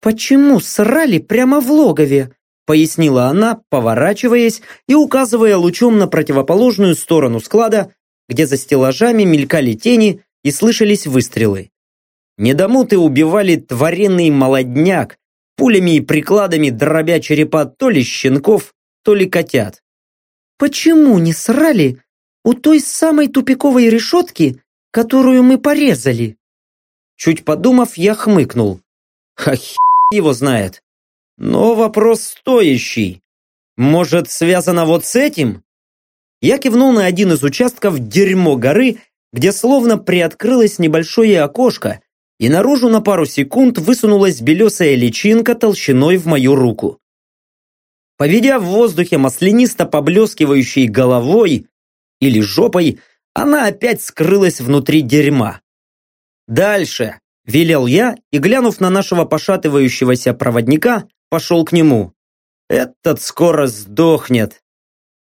«Почему срали прямо в логове?» пояснила она, поворачиваясь и указывая лучом на противоположную сторону склада, где за стеллажами мелькали тени и слышались выстрелы. Недомуты убивали тваренный молодняк, пулями и прикладами дробя черепа то ли щенков, то ли котят. «Почему не срали у той самой тупиковой решетки, которую мы порезали?» Чуть подумав, я хмыкнул. Ха его знает. Но вопрос стоящий. Может, связано вот с этим? Я кивнул на один из участков дерьмо горы, где словно приоткрылось небольшое окошко, и наружу на пару секунд высунулась белесая личинка толщиной в мою руку. Поведя в воздухе маслянисто поблескивающей головой или жопой, она опять скрылась внутри дерьма. «Дальше!» – велел я и, глянув на нашего пошатывающегося проводника, пошел к нему. Этот скоро сдохнет.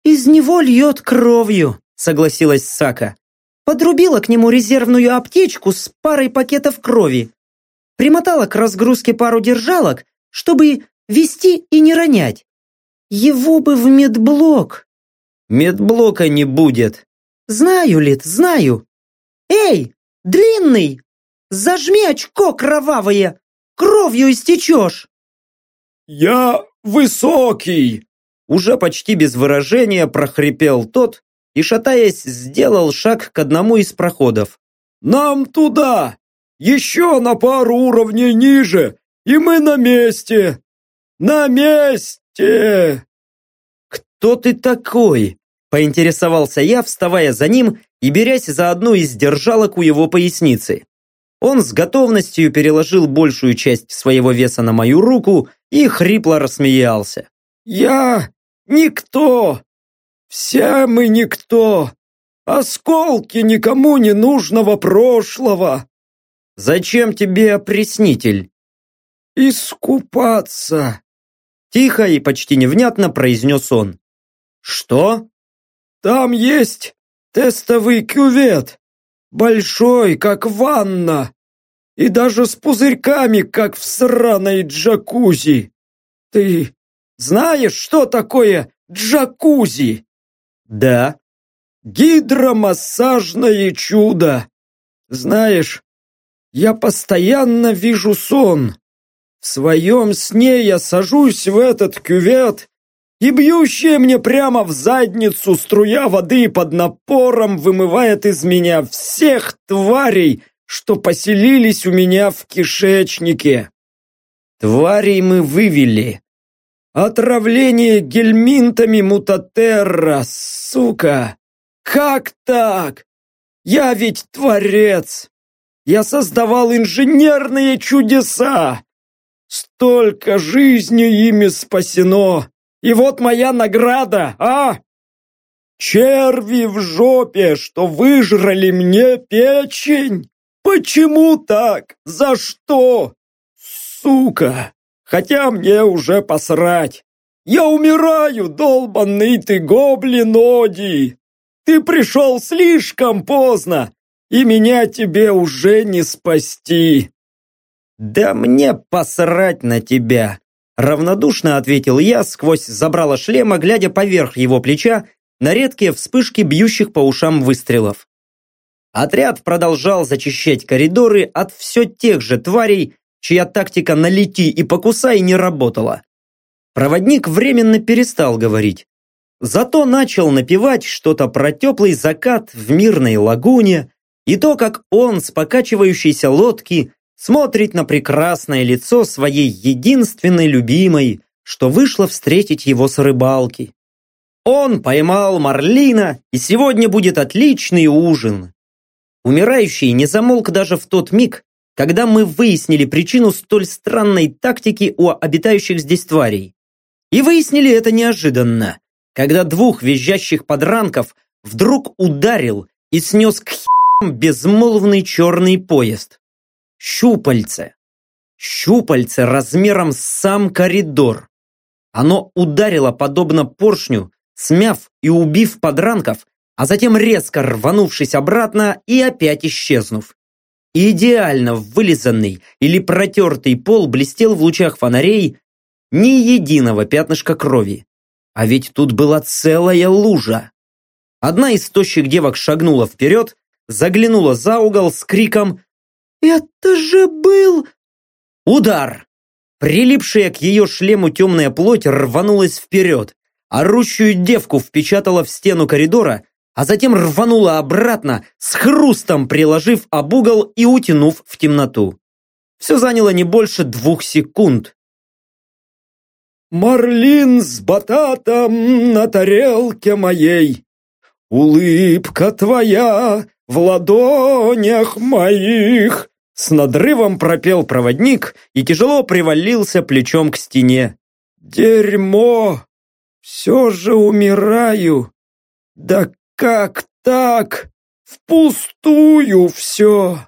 Из него льет кровью, согласилась Сака. Подрубила к нему резервную аптечку с парой пакетов крови. Примотала к разгрузке пару держалок, чтобы вести и не ронять. Его бы в медблок. Медблока не будет. Знаю, Лид, знаю. Эй, длинный, зажми очко кровавое, кровью истечешь. Я высокий, уже почти без выражения прохрипел тот и, шатаясь, сделал шаг к одному из проходов. «Нам туда! Еще на пару уровней ниже, и мы на месте! На месте!» «Кто ты такой?» – поинтересовался я, вставая за ним и берясь за одну из держалок у его поясницы. Он с готовностью переложил большую часть своего веса на мою руку и хрипло рассмеялся. «Я никто! Все мы никто! Осколки никому не нужного прошлого!» «Зачем тебе опреснитель?» «Искупаться!» Тихо и почти невнятно произнес он. «Что?» «Там есть тестовый кювет, большой, как ванна, и даже с пузырьками, как в сраной джакузи. Ты знаешь, что такое джакузи?» «Да». «Гидромассажное чудо! Знаешь, я постоянно вижу сон. В своем сне я сажусь в этот кювет, и бьющая мне прямо в задницу струя воды под напором вымывает из меня всех тварей, что поселились у меня в кишечнике. Тварей мы вывели. Отравление гельминтами мутатерра, сука! Как так? Я ведь творец! Я создавал инженерные чудеса! Столько жизней ими спасено! И вот моя награда, а? Черви в жопе, что выжрали мне печень! Почему так? За что? Сука! Хотя мне уже посрать. Я умираю, долбанный ты гоблин Оди! Ты пришел слишком поздно, и меня тебе уже не спасти. Да мне посрать на тебя, равнодушно ответил я сквозь забрало шлема, глядя поверх его плеча на редкие вспышки бьющих по ушам выстрелов. Отряд продолжал зачищать коридоры от все тех же тварей, чья тактика «налети и покусай» не работала. Проводник временно перестал говорить. Зато начал напевать что-то про теплый закат в мирной лагуне и то, как он с покачивающейся лодки смотрит на прекрасное лицо своей единственной любимой, что вышла встретить его с рыбалки. Он поймал марлина, и сегодня будет отличный ужин. Умирающий не замолк даже в тот миг, когда мы выяснили причину столь странной тактики у обитающих здесь тварей. И выяснили это неожиданно когда двух визжащих подранков вдруг ударил и снес к херам безмолвный черный поезд. Щупальце. Щупальце размером с сам коридор. Оно ударило подобно поршню, смяв и убив подранков, а затем резко рванувшись обратно и опять исчезнув. Идеально вылизанный или протертый пол блестел в лучах фонарей ни единого пятнышка крови. А ведь тут была целая лужа. Одна из тощих девок шагнула вперед, заглянула за угол с криком «Это же был...» Удар! Прилипшая к ее шлему темная плоть рванулась вперед, орущую девку впечатала в стену коридора, а затем рванула обратно, с хрустом приложив об угол и утянув в темноту. Все заняло не больше двух секунд. Марлин с бататом на тарелке моей, Улыбка твоя в ладонях моих. С надрывом пропел проводник и тяжело привалился плечом к стене. Дерьмо! Все же умираю. Да как так? Впустую все.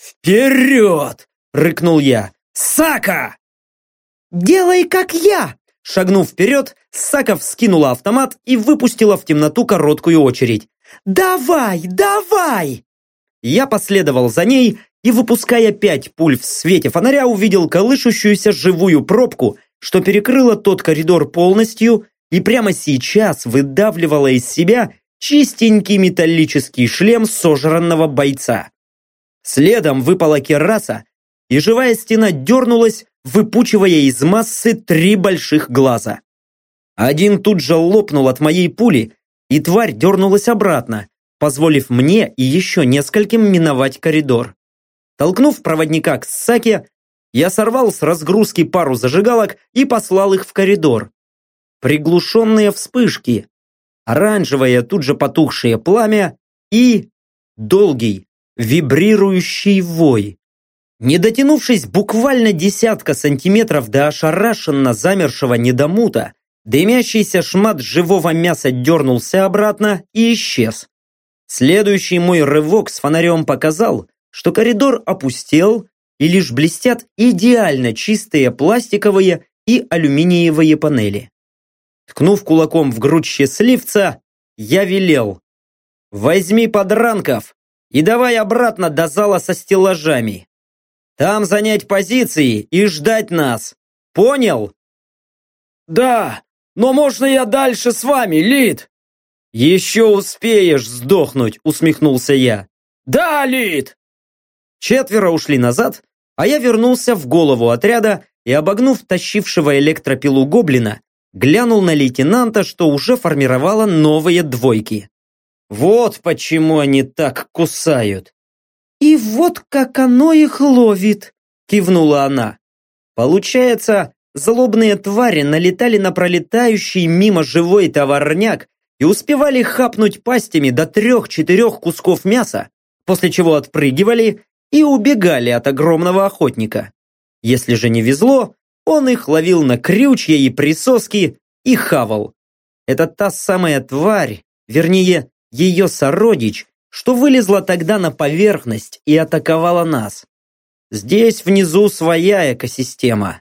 «Вперед!» — рыкнул я. «Сака!» «Делай, как я!» Шагнув вперед, Саков скинула автомат и выпустила в темноту короткую очередь. «Давай, давай!» Я последовал за ней и, выпуская пять пуль в свете фонаря, увидел колышущуюся живую пробку, что перекрыла тот коридор полностью и прямо сейчас выдавливала из себя чистенький металлический шлем сожранного бойца. Следом выпала кераса, и живая стена дернулась, выпучивая из массы три больших глаза. Один тут же лопнул от моей пули, и тварь дернулась обратно, позволив мне и еще нескольким миновать коридор. Толкнув проводника к Саке, я сорвал с разгрузки пару зажигалок и послал их в коридор. Приглушенные вспышки, оранжевое тут же потухшее пламя и долгий, вибрирующий вой. Не дотянувшись буквально десятка сантиметров до ошарашенно замершего недомута, дымящийся шмат живого мяса дернулся обратно и исчез. Следующий мой рывок с фонарем показал, что коридор опустел и лишь блестят идеально чистые пластиковые и алюминиевые панели. Ткнув кулаком в грудь счастливца, я велел. «Возьми подранков и давай обратно до зала со стеллажами. Там занять позиции и ждать нас. Понял?» «Да, но можно я дальше с вами, Лид?» «Еще успеешь сдохнуть», усмехнулся я. «Да, Лид!» Четверо ушли назад, а я вернулся в голову отряда и, обогнув тащившего электропилу гоблина, глянул на лейтенанта, что уже формировало новые двойки. Вот почему они так кусают. «И вот как оно их ловит!» – кивнула она. Получается, злобные твари налетали на пролетающий мимо живой товарняк и успевали хапнуть пастями до трех-четырех кусков мяса, после чего отпрыгивали и убегали от огромного охотника. Если же не везло, он их ловил на крючья и присоски и хавал. Это та самая тварь, вернее, ее сородич, что вылезла тогда на поверхность и атаковала нас. Здесь внизу своя экосистема.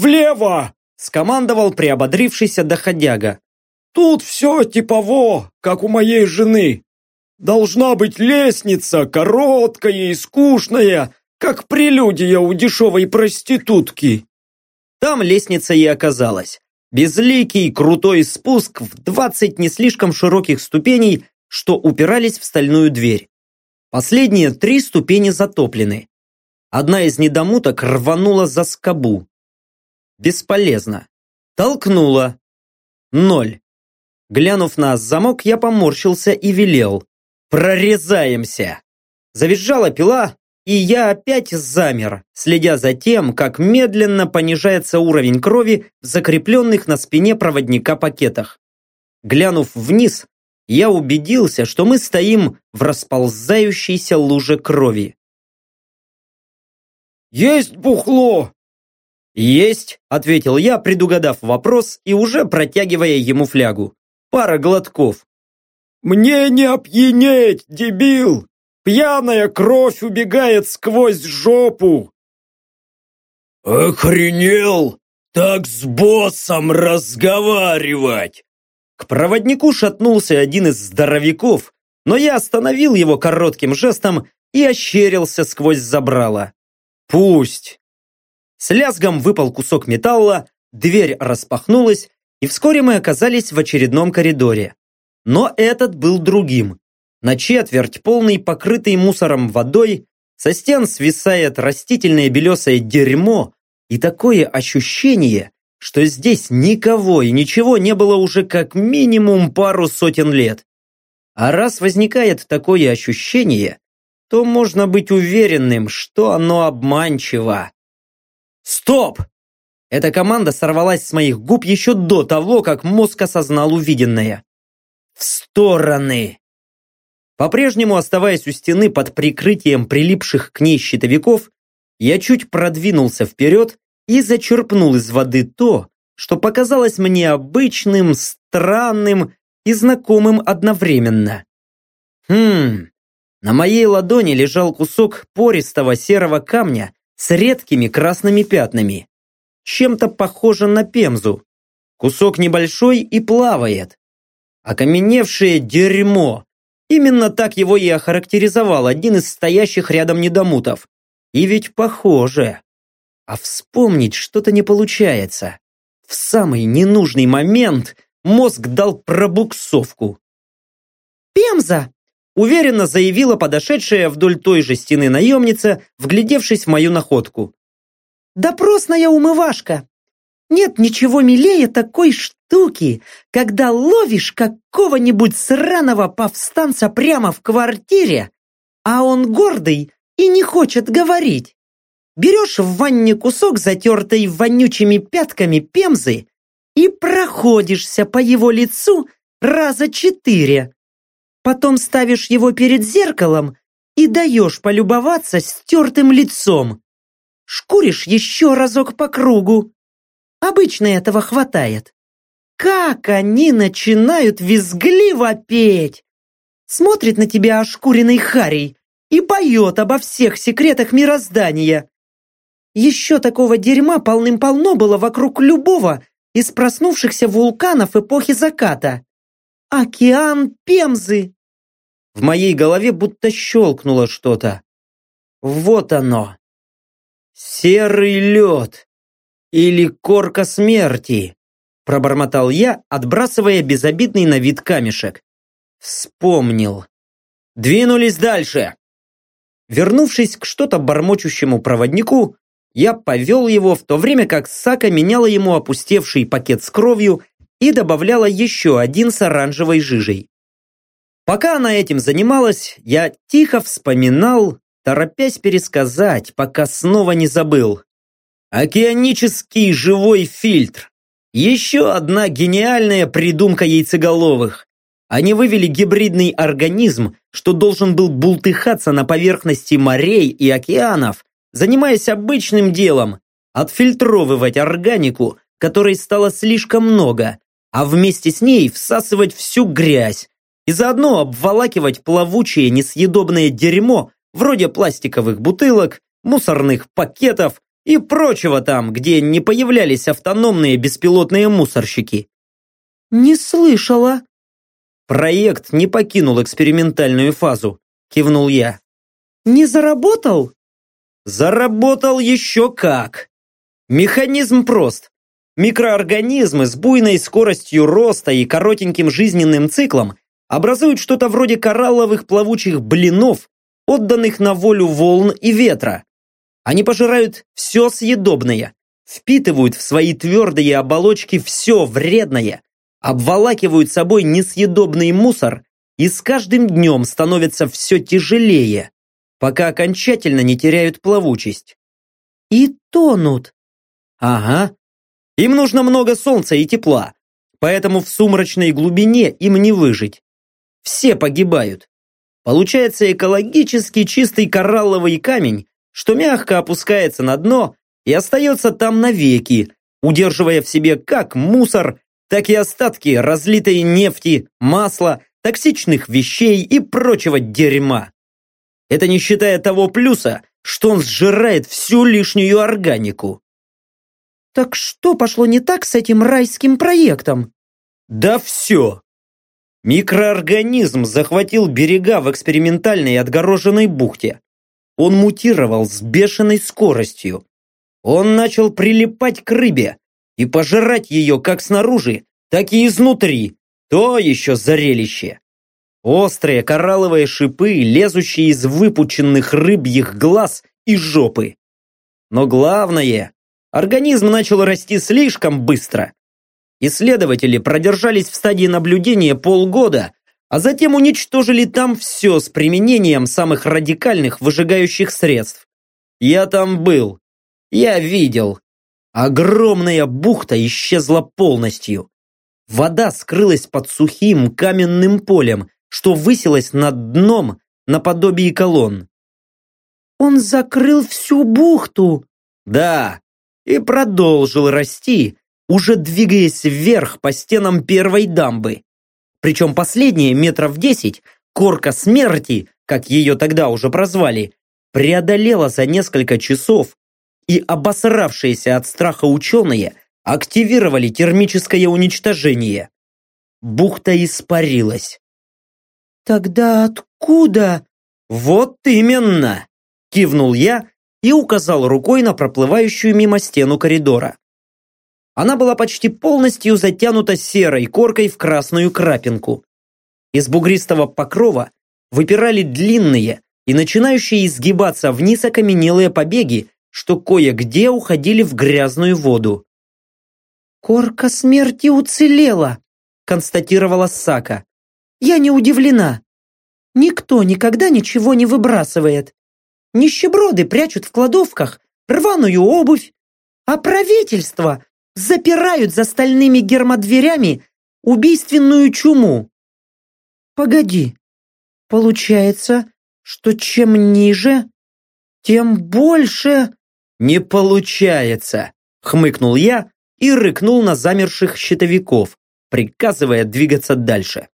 «Влево!» – скомандовал приободрившийся доходяга. «Тут все типово, как у моей жены. Должна быть лестница, короткая и скучная, как прелюдия у дешевой проститутки». Там лестница и оказалась. Безликий крутой спуск в 20 не слишком широких ступеней, что упирались в стальную дверь. Последние три ступени затоплены. Одна из недомуток рванула за скобу. Бесполезно. Толкнула. Ноль. Глянув на замок, я поморщился и велел. «Прорезаемся!» Завизжала пила, и я опять замер, следя за тем, как медленно понижается уровень крови в закрепленных на спине проводника пакетах. Глянув вниз, я убедился, что мы стоим в расползающейся луже крови. «Есть бухло!» «Есть», — ответил я, предугадав вопрос и уже протягивая ему флягу. «Пара глотков». «Мне не опьянеть, дебил! Пьяная кровь убегает сквозь жопу!» «Охренел! Так с боссом разговаривать!» К проводнику шатнулся один из здоровяков, но я остановил его коротким жестом и ощерился сквозь забрало. «Пусть!» С лязгом выпал кусок металла, дверь распахнулась, и вскоре мы оказались в очередном коридоре. Но этот был другим на четверть полный покрытый мусором водой, со стен свисает растительное белесое дерьмо и такое ощущение, что здесь никого и ничего не было уже как минимум пару сотен лет. А раз возникает такое ощущение, то можно быть уверенным, что оно обманчиво. Стоп! Эта команда сорвалась с моих губ еще до того, как мозг осознал увиденное. В стороны! По-прежнему оставаясь у стены под прикрытием прилипших к ней щитовиков, я чуть продвинулся вперед и зачерпнул из воды то, что показалось мне обычным, странным и знакомым одновременно. Хм, на моей ладони лежал кусок пористого серого камня с редкими красными пятнами. Чем-то похоже на пемзу. Кусок небольшой и плавает. Окаменевшее дерьмо. Именно так его и охарактеризовал один из стоящих рядом недомутов. И ведь похоже. А вспомнить что-то не получается. В самый ненужный момент мозг дал пробуксовку. «Пемза!» Уверенно заявила подошедшая вдоль той же стены наемница, вглядевшись в мою находку. «Допросная умывашка! Нет ничего милее такой штуки, когда ловишь какого-нибудь сраного повстанца прямо в квартире, а он гордый и не хочет говорить. Берешь в ванне кусок затертой вонючими пятками пемзы и проходишься по его лицу раза четыре. Потом ставишь его перед зеркалом и даешь полюбоваться стертым лицом. Шкуришь еще разок по кругу. Обычно этого хватает. Как они начинают визгливо петь! Смотрит на тебя ошкуренный Харий и поет обо всех секретах мироздания. Еще такого дерьма полным-полно было вокруг любого из проснувшихся вулканов эпохи заката. Океан Пемзы! В моей голове будто щелкнуло что-то. Вот оно. Серый лед. Или корка смерти. Пробормотал я, отбрасывая безобидный на вид камешек. Вспомнил. Двинулись дальше. Вернувшись к что-то бормочущему проводнику, я повел его, в то время как Сака меняла ему опустевший пакет с кровью и добавляла еще один с оранжевой жижей. Пока она этим занималась, я тихо вспоминал, торопясь пересказать, пока снова не забыл. Океанический живой фильтр. Еще одна гениальная придумка яйцеголовых. Они вывели гибридный организм, что должен был бултыхаться на поверхности морей и океанов, занимаясь обычным делом – отфильтровывать органику, которой стало слишком много, а вместе с ней всасывать всю грязь и заодно обволакивать плавучее несъедобное дерьмо вроде пластиковых бутылок, мусорных пакетов и прочего там, где не появлялись автономные беспилотные мусорщики. «Не слышала». «Проект не покинул экспериментальную фазу», – кивнул я. «Не заработал?» Заработал еще как. Механизм прост. Микроорганизмы с буйной скоростью роста и коротеньким жизненным циклом образуют что-то вроде коралловых плавучих блинов, отданных на волю волн и ветра. Они пожирают все съедобное, впитывают в свои твердые оболочки все вредное, обволакивают собой несъедобный мусор и с каждым днем становятся все тяжелее пока окончательно не теряют плавучесть. И тонут. Ага. Им нужно много солнца и тепла, поэтому в сумрачной глубине им не выжить. Все погибают. Получается экологически чистый коралловый камень, что мягко опускается на дно и остается там навеки, удерживая в себе как мусор, так и остатки разлитой нефти, масла, токсичных вещей и прочего дерьма. Это не считая того плюса, что он сжирает всю лишнюю органику. Так что пошло не так с этим райским проектом? Да все. Микроорганизм захватил берега в экспериментальной отгороженной бухте. Он мутировал с бешеной скоростью. Он начал прилипать к рыбе и пожирать ее как снаружи, так и изнутри. То еще зрелище. Острые коралловые шипы, лезущие из выпученных рыбьих глаз и жопы. Но главное, организм начал расти слишком быстро. Исследователи продержались в стадии наблюдения полгода, а затем уничтожили там все с применением самых радикальных выжигающих средств. Я там был. Я видел. Огромная бухта исчезла полностью. Вода скрылась под сухим каменным полем, что высилось над дном наподобие колонн. «Он закрыл всю бухту!» «Да, и продолжил расти, уже двигаясь вверх по стенам первой дамбы. Причем последние метров десять, корка смерти, как ее тогда уже прозвали, преодолела за несколько часов, и обосравшиеся от страха ученые активировали термическое уничтожение. Бухта испарилась. «Тогда откуда?» «Вот именно!» – кивнул я и указал рукой на проплывающую мимо стену коридора. Она была почти полностью затянута серой коркой в красную крапинку. Из бугристого покрова выпирали длинные и начинающие изгибаться вниз окаменелые побеги, что кое-где уходили в грязную воду. «Корка смерти уцелела», – констатировала Сака. «Я не удивлена. Никто никогда ничего не выбрасывает. Нищеброды прячут в кладовках рваную обувь, а правительство запирают за стальными гермодверями убийственную чуму. Погоди, получается, что чем ниже, тем больше... Не получается, хмыкнул я и рыкнул на замерших щитовиков, приказывая двигаться дальше.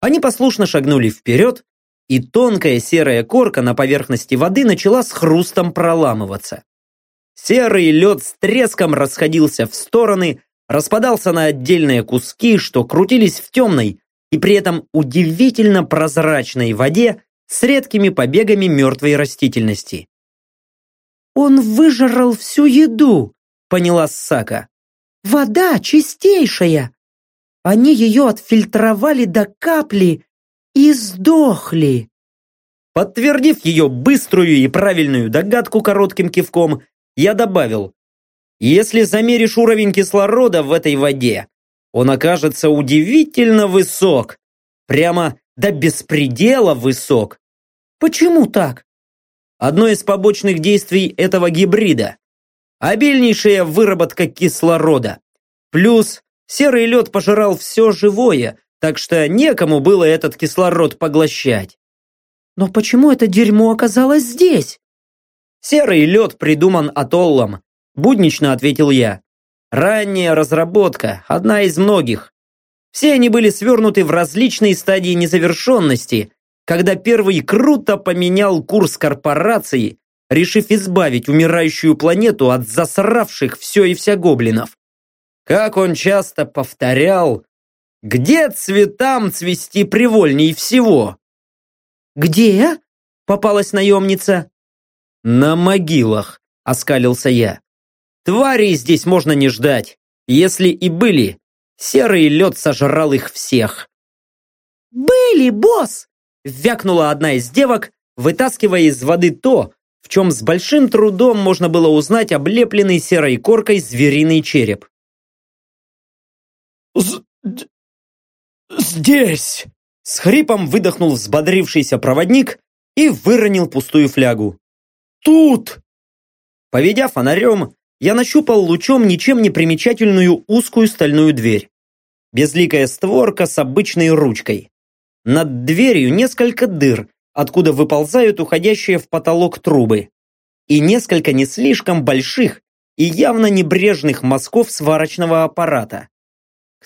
Они послушно шагнули вперед, и тонкая серая корка на поверхности воды начала с хрустом проламываться. Серый лед с треском расходился в стороны, распадался на отдельные куски, что крутились в темной и при этом удивительно прозрачной воде с редкими побегами мертвой растительности. «Он выжрал всю еду», — поняла Сака. «Вода чистейшая. Они ее отфильтровали до капли и сдохли». Подтвердив ее быструю и правильную догадку коротким кивком, я добавил, если замеришь уровень кислорода в этой воде, он окажется удивительно высок, прямо до беспредела высок. Почему так? Одно из побочных действий этого гибрида – обильнейшая выработка кислорода. Плюс серый лед пожирал все живое, так что некому было этот кислород поглощать. Но почему это дерьмо оказалось здесь? Серый лед придуман атоллом, буднично ответил я. Ранняя разработка, одна из многих. Все они были свернуты в различные стадии незавершенности, когда первый круто поменял курс корпорации, решив избавить умирающую планету от засравших все и вся гоблинов. Как он часто повторял, где цветам цвести привольней всего? «Где?» — попалась наемница. «На могилах», — оскалился я. «Тварей здесь можно не ждать. Если и были, серый лед сожрал их всех». «Были, босс!» — вякнула одна из девок, вытаскивая из воды то, в чем с большим трудом можно было узнать облепленный серой коркой звериный череп. «Здесь!» С хрипом выдохнул взбодрившийся проводник и выронил пустую флягу. Тут!» Поведя фонарем, я нащупал лучом ничем не примечательную узкую стальную дверь. Безликая створка с обычной ручкой. Над дверью несколько дыр, откуда выползают уходящие в потолок трубы. И несколько не слишком больших и явно небрежных мазков сварочного аппарата.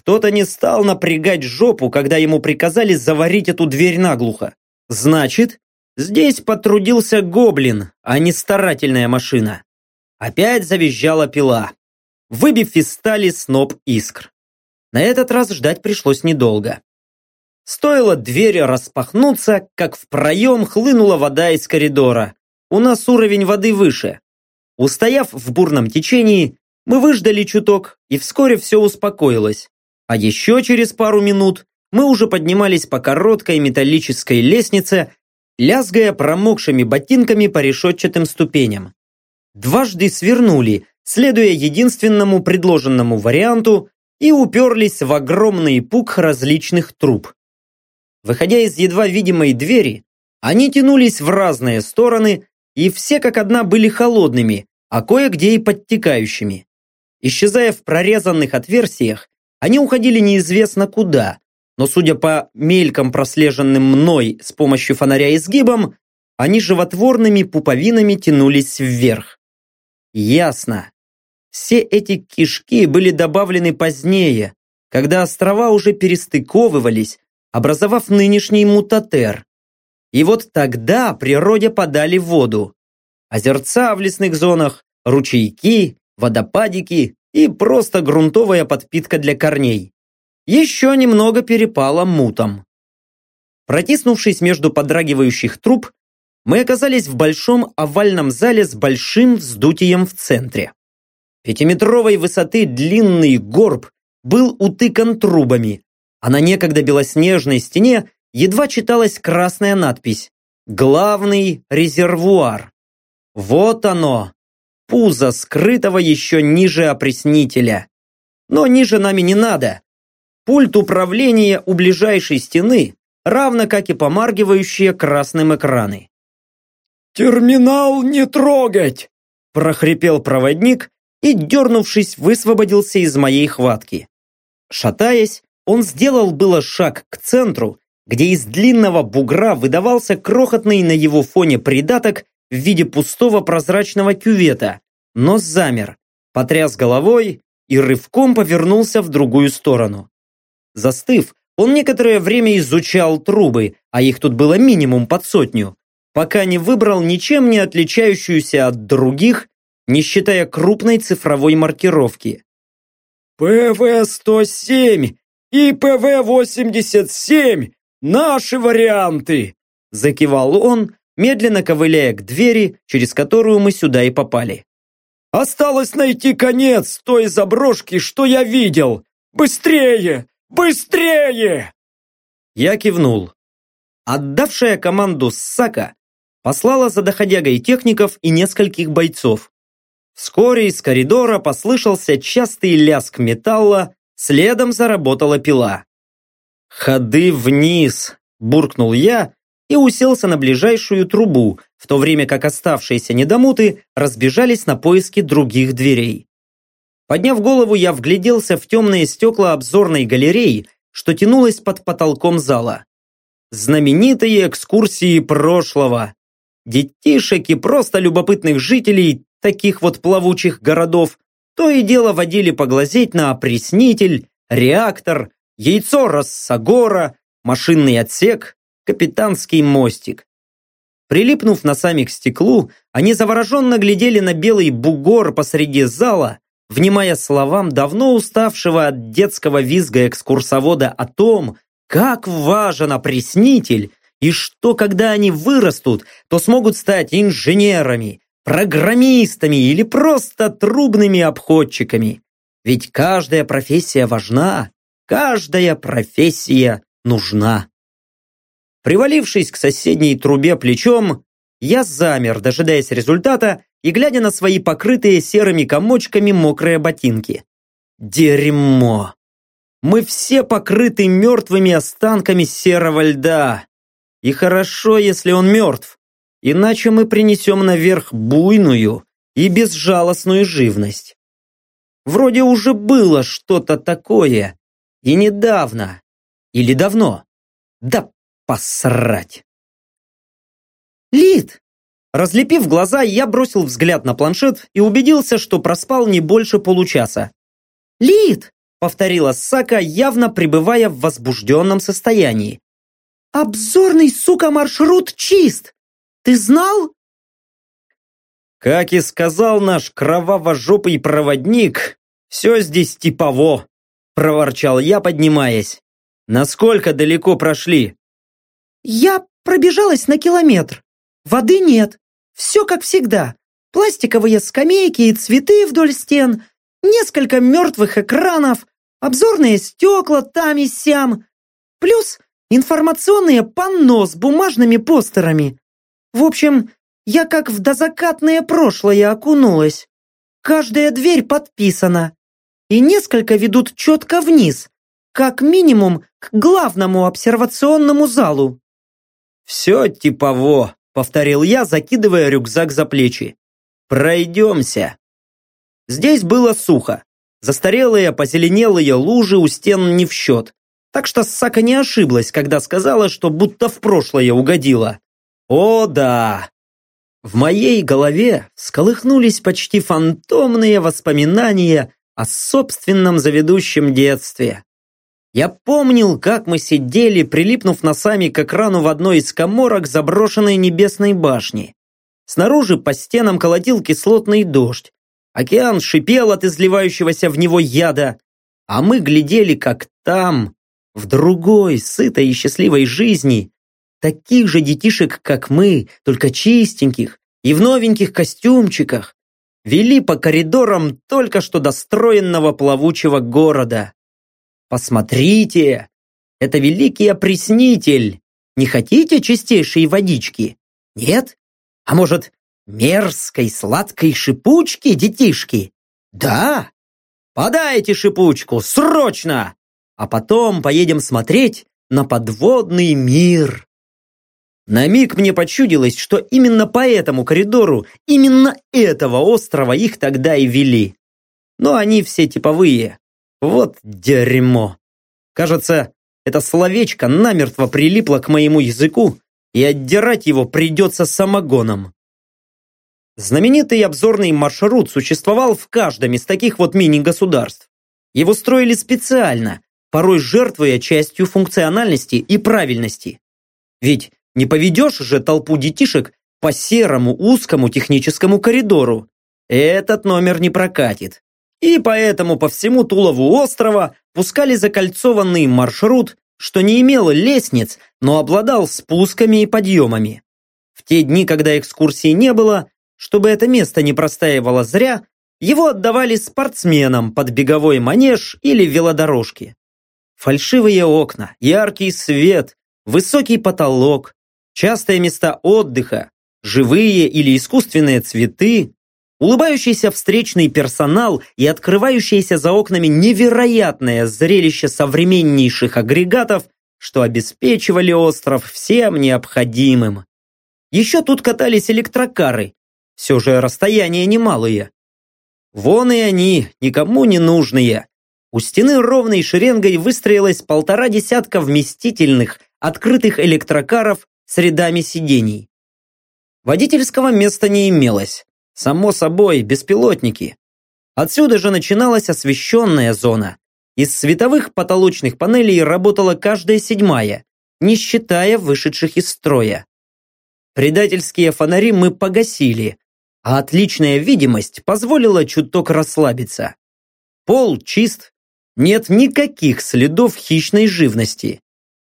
Кто-то не стал напрягать жопу, когда ему приказали заварить эту дверь наглухо. Значит, Здесь потрудился гоблин, а не старательная машина. Опять завизжала пила, выбив из стали сноп искр. На этот раз ждать пришлось недолго. Стоило двери распахнуться, как в проем хлынула вода из коридора. У нас уровень воды выше. Устояв в бурном течении, мы выждали чуток, и вскоре все успокоилось. А еще через пару минут мы уже поднимались по короткой металлической лестнице, лязгая промокшими ботинками по решетчатым ступеням. Дважды свернули, следуя единственному предложенному варианту, и уперлись в огромный пук различных труб. Выходя из едва видимой двери, они тянулись в разные стороны, и все как одна были холодными, а кое-где и подтекающими. Исчезая в прорезанных отверстиях, они уходили неизвестно куда, но судя по мельком прослеженным мной с помощью фонаря изгибам, они животворными пуповинами тянулись вверх. Ясно. Все эти кишки были добавлены позднее, когда острова уже перестыковывались, образовав нынешний мутатер. И вот тогда природе подали воду. Озерца в лесных зонах, ручейки, водопадики, и просто грунтовая подпитка для корней. Еще немного перепало мутом. Протиснувшись между подрагивающих труб, мы оказались в большом овальном зале с большим вздутием в центре. Пятиметровой высоты длинный горб был утыкан трубами, а на некогда белоснежной стене едва читалась красная надпись «Главный резервуар». Вот оно, пузо скрытого еще ниже опреснителя. Но ниже нами не надо. Пульт управления у ближайшей стены, равно как и помаргивающие красным экраны. «Терминал не трогать!» – прохрипел проводник и, дернувшись, высвободился из моей хватки. Шатаясь, он сделал было шаг к центру, где из длинного бугра выдавался крохотный на его фоне придаток в виде пустого прозрачного кювета, но замер, потряс головой и рывком повернулся в другую сторону. Застыв, он некоторое время изучал трубы, а их тут было минимум под сотню, пока не выбрал ничем не отличающуюся от других, не считая крупной цифровой маркировки. «ПВ-107 и ПВ-87 – наши варианты!» Закивал он, медленно ковыляя к двери, через которую мы сюда и попали. «Осталось найти конец той заброшки, что я видел! Быстрее! Быстрее!» Я кивнул. Отдавшая команду Сака послала за доходягой техников и нескольких бойцов. Вскоре из коридора послышался частый лязг металла, следом заработала пила. «Ходы вниз!» – буркнул я и уселся на ближайшую трубу, в то время как оставшиеся недомуты разбежались на поиски других дверей. Подняв голову, я вгляделся в темные стекла обзорной галереи, что тянулось под потолком зала. Знаменитые экскурсии прошлого, Детишек и просто любопытных жителей таких вот плавучих городов то и дело водили поглазеть на опреснитель, реактор, яйцо Рассагора, машинный отсек, капитанский мостик. Прилипнув носами к стеклу, они завороженно глядели на белый бугор посреди зала, внимая словам давно уставшего от детского визга экскурсовода о том, как важен опреснитель и что, когда они вырастут, то смогут стать инженерами, программистами или просто трубными обходчиками. Ведь каждая профессия важна, каждая профессия нужна. Привалившись к соседней трубе плечом, я замер, дожидаясь результата и глядя на свои покрытые серыми комочками мокрые ботинки. Дерьмо! Мы все покрыты мертвыми останками серого льда. И хорошо, если он мертв, иначе мы принесем наверх буйную и безжалостную живность. Вроде уже было что-то такое, и недавно, или давно. Да посрать! Лид! Разлепив глаза, я бросил взгляд на планшет и убедился, что проспал не больше получаса. «Лид!» — повторила Сака, явно пребывая в возбужденном состоянии. Обзорный, сука, маршрут чист! Ты знал? Как и сказал наш кроваво-жопый проводник, все здесь типово, проворчал я, поднимаясь. Насколько далеко прошли? Я пробежалась на километр. Воды нет. Все как всегда. Пластиковые скамейки и цветы вдоль стен, несколько мертвых экранов, обзорные стекла там и сям. Плюс информационные панно с бумажными постерами. В общем, я как в дозакатное прошлое окунулась. Каждая дверь подписана. И несколько ведут четко вниз, как минимум к главному обсервационному залу. «Все типово», — повторил я, закидывая рюкзак за плечи. «Пройдемся». Здесь было сухо. Застарелые, позеленелые лужи у стен не в счет. Так что Сака не ошиблась, когда сказала, что будто в прошлое угодила. О да! В моей голове сколыхнулись почти фантомные воспоминания о собственном заведущем детстве. Я помнил, как мы сидели, прилипнув носами к экрану в одной из коморок заброшенной небесной башни. Снаружи по стенам колотил кислотный дождь, Океан шипел от изливающегося в него яда, а мы глядели, как там, в другой, сытой и счастливой жизни, таких же детишек, как мы, только чистеньких и в новеньких костюмчиках, вели по коридорам только что достроенного плавучего города. Посмотрите, это великий опреснитель. Не хотите чистейшей водички? Нет? А может, мерзкой сладкой шипучки, детишки? Да? Подайте шипучку, срочно! А потом поедем смотреть на подводный мир. На миг мне почудилось, что именно по этому коридору, именно этого острова их тогда и вели. Но они все типовые. Вот дерьмо. Кажется, это словечко намертво прилипло к моему языку, и отдирать его придется самогоном. Знаменитый обзорный маршрут существовал в каждом из таких вот мини-государств. Его строили специально, порой жертвуя частью функциональности и правильности. Ведь не поведешь же толпу детишек по серому узкому техническому коридору. Этот номер не прокатит. И поэтому по всему Тулову острова пускали закольцованный маршрут, что не имел лестниц, но обладал спусками и подъемами. В те дни, когда экскурсии не было, чтобы это место не простаивало зря, его отдавали спортсменам под беговой манеж или велодорожки. Фальшивые окна, яркий свет, высокий потолок, частые места отдыха, живые или искусственные цветы, улыбающийся встречный персонал и открывающееся за окнами невероятное зрелище современнейших агрегатов, что обеспечивали остров всем необходимым. Еще тут катались электрокары, все же расстояния немалые. Вон и они, никому не нужные. У стены ровной шеренгой выстроилось полтора десятка вместительных, открытых электрокаров с рядами сидений. Водительского места не имелось. Само собой, беспилотники. Отсюда же начиналась освещенная зона. Из световых потолочных панелей работала каждая седьмая, не считая вышедших из строя. Предательские фонари мы погасили, а отличная видимость позволила чуток расслабиться. Пол чист, нет никаких следов хищной живности.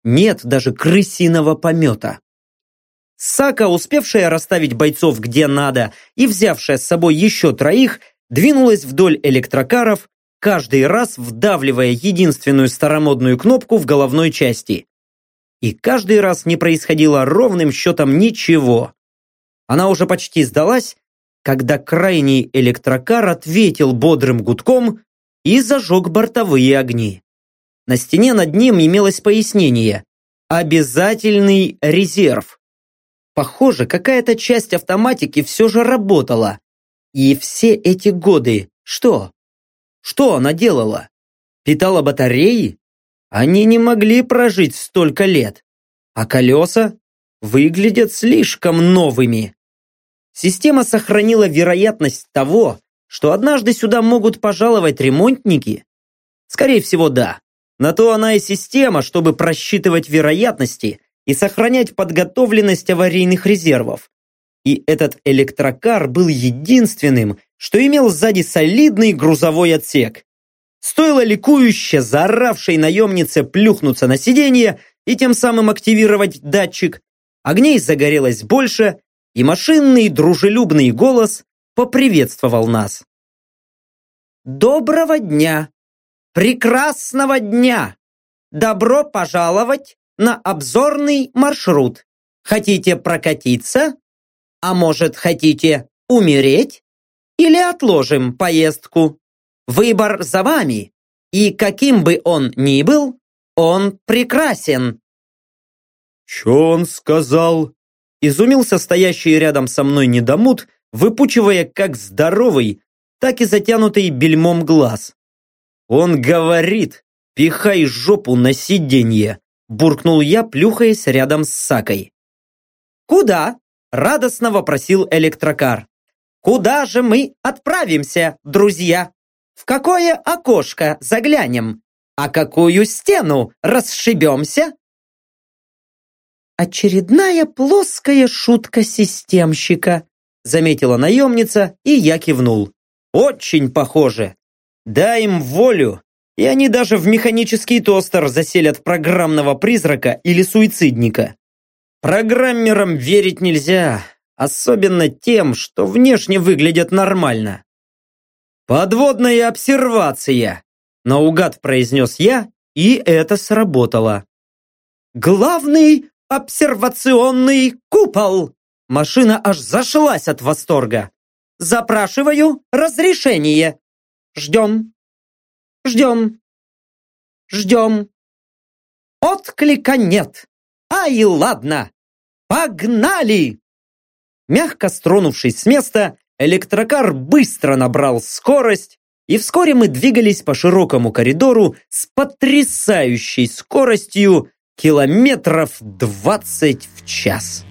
Нет даже крысиного помета. Сака, успевшая расставить бойцов где надо и взявшая с собой еще троих, двинулась вдоль электрокаров, каждый раз вдавливая единственную старомодную кнопку в головной части. И каждый раз не происходило ровным счетом ничего. Она уже почти сдалась, когда крайний электрокар ответил бодрым гудком и зажег бортовые огни. На стене над ним имелось пояснение «Обязательный резерв». Похоже, какая-то часть автоматики все же работала. И все эти годы что? Что она делала? Питала батареи? Они не могли прожить столько лет. А колеса выглядят слишком новыми. Система сохранила вероятность того, что однажды сюда могут пожаловать ремонтники? Скорее всего, да. На то она и система, чтобы просчитывать вероятности и сохранять подготовленность аварийных резервов. И этот электрокар был единственным, что имел сзади солидный грузовой отсек. Стоило ликующе заоравшей наемнице плюхнуться на сиденье и тем самым активировать датчик, огней загорелось больше, и машинный дружелюбный голос поприветствовал нас. «Доброго дня! Прекрасного дня! Добро пожаловать на обзорный маршрут. Хотите прокатиться? А может, хотите умереть? Или отложим поездку? Выбор за вами, и каким бы он ни был, он прекрасен. «Че он сказал?» Изумился стоящий рядом со мной недомут, выпучивая как здоровый, так и затянутый бельмом глаз. «Он говорит, пихай жопу на сиденье!» Буркнул я, плюхаясь рядом с Сакой. «Куда?» – радостно вопросил электрокар. «Куда же мы отправимся, друзья? В какое окошко заглянем? А какую стену расшибемся?» «Очередная плоская шутка системщика», заметила наемница, и я кивнул. Очень похоже. Дай им волю, и они даже в механический тостер заселят программного призрака или суицидника. Программерам верить нельзя, особенно тем, что внешне выглядят нормально. «Подводная обсервация!» Наугад произнес я, и это сработало. «Главный обсервационный купол!» Машина аж зашлась от восторга. «Запрашиваю разрешение. Ждем. Ждем. Ждем. Отклика нет. Ай, ладно. Погнали!» Мягко стронувшись с места, электрокар быстро набрал скорость, и вскоре мы двигались по широкому коридору с потрясающей скоростью километров двадцать в час.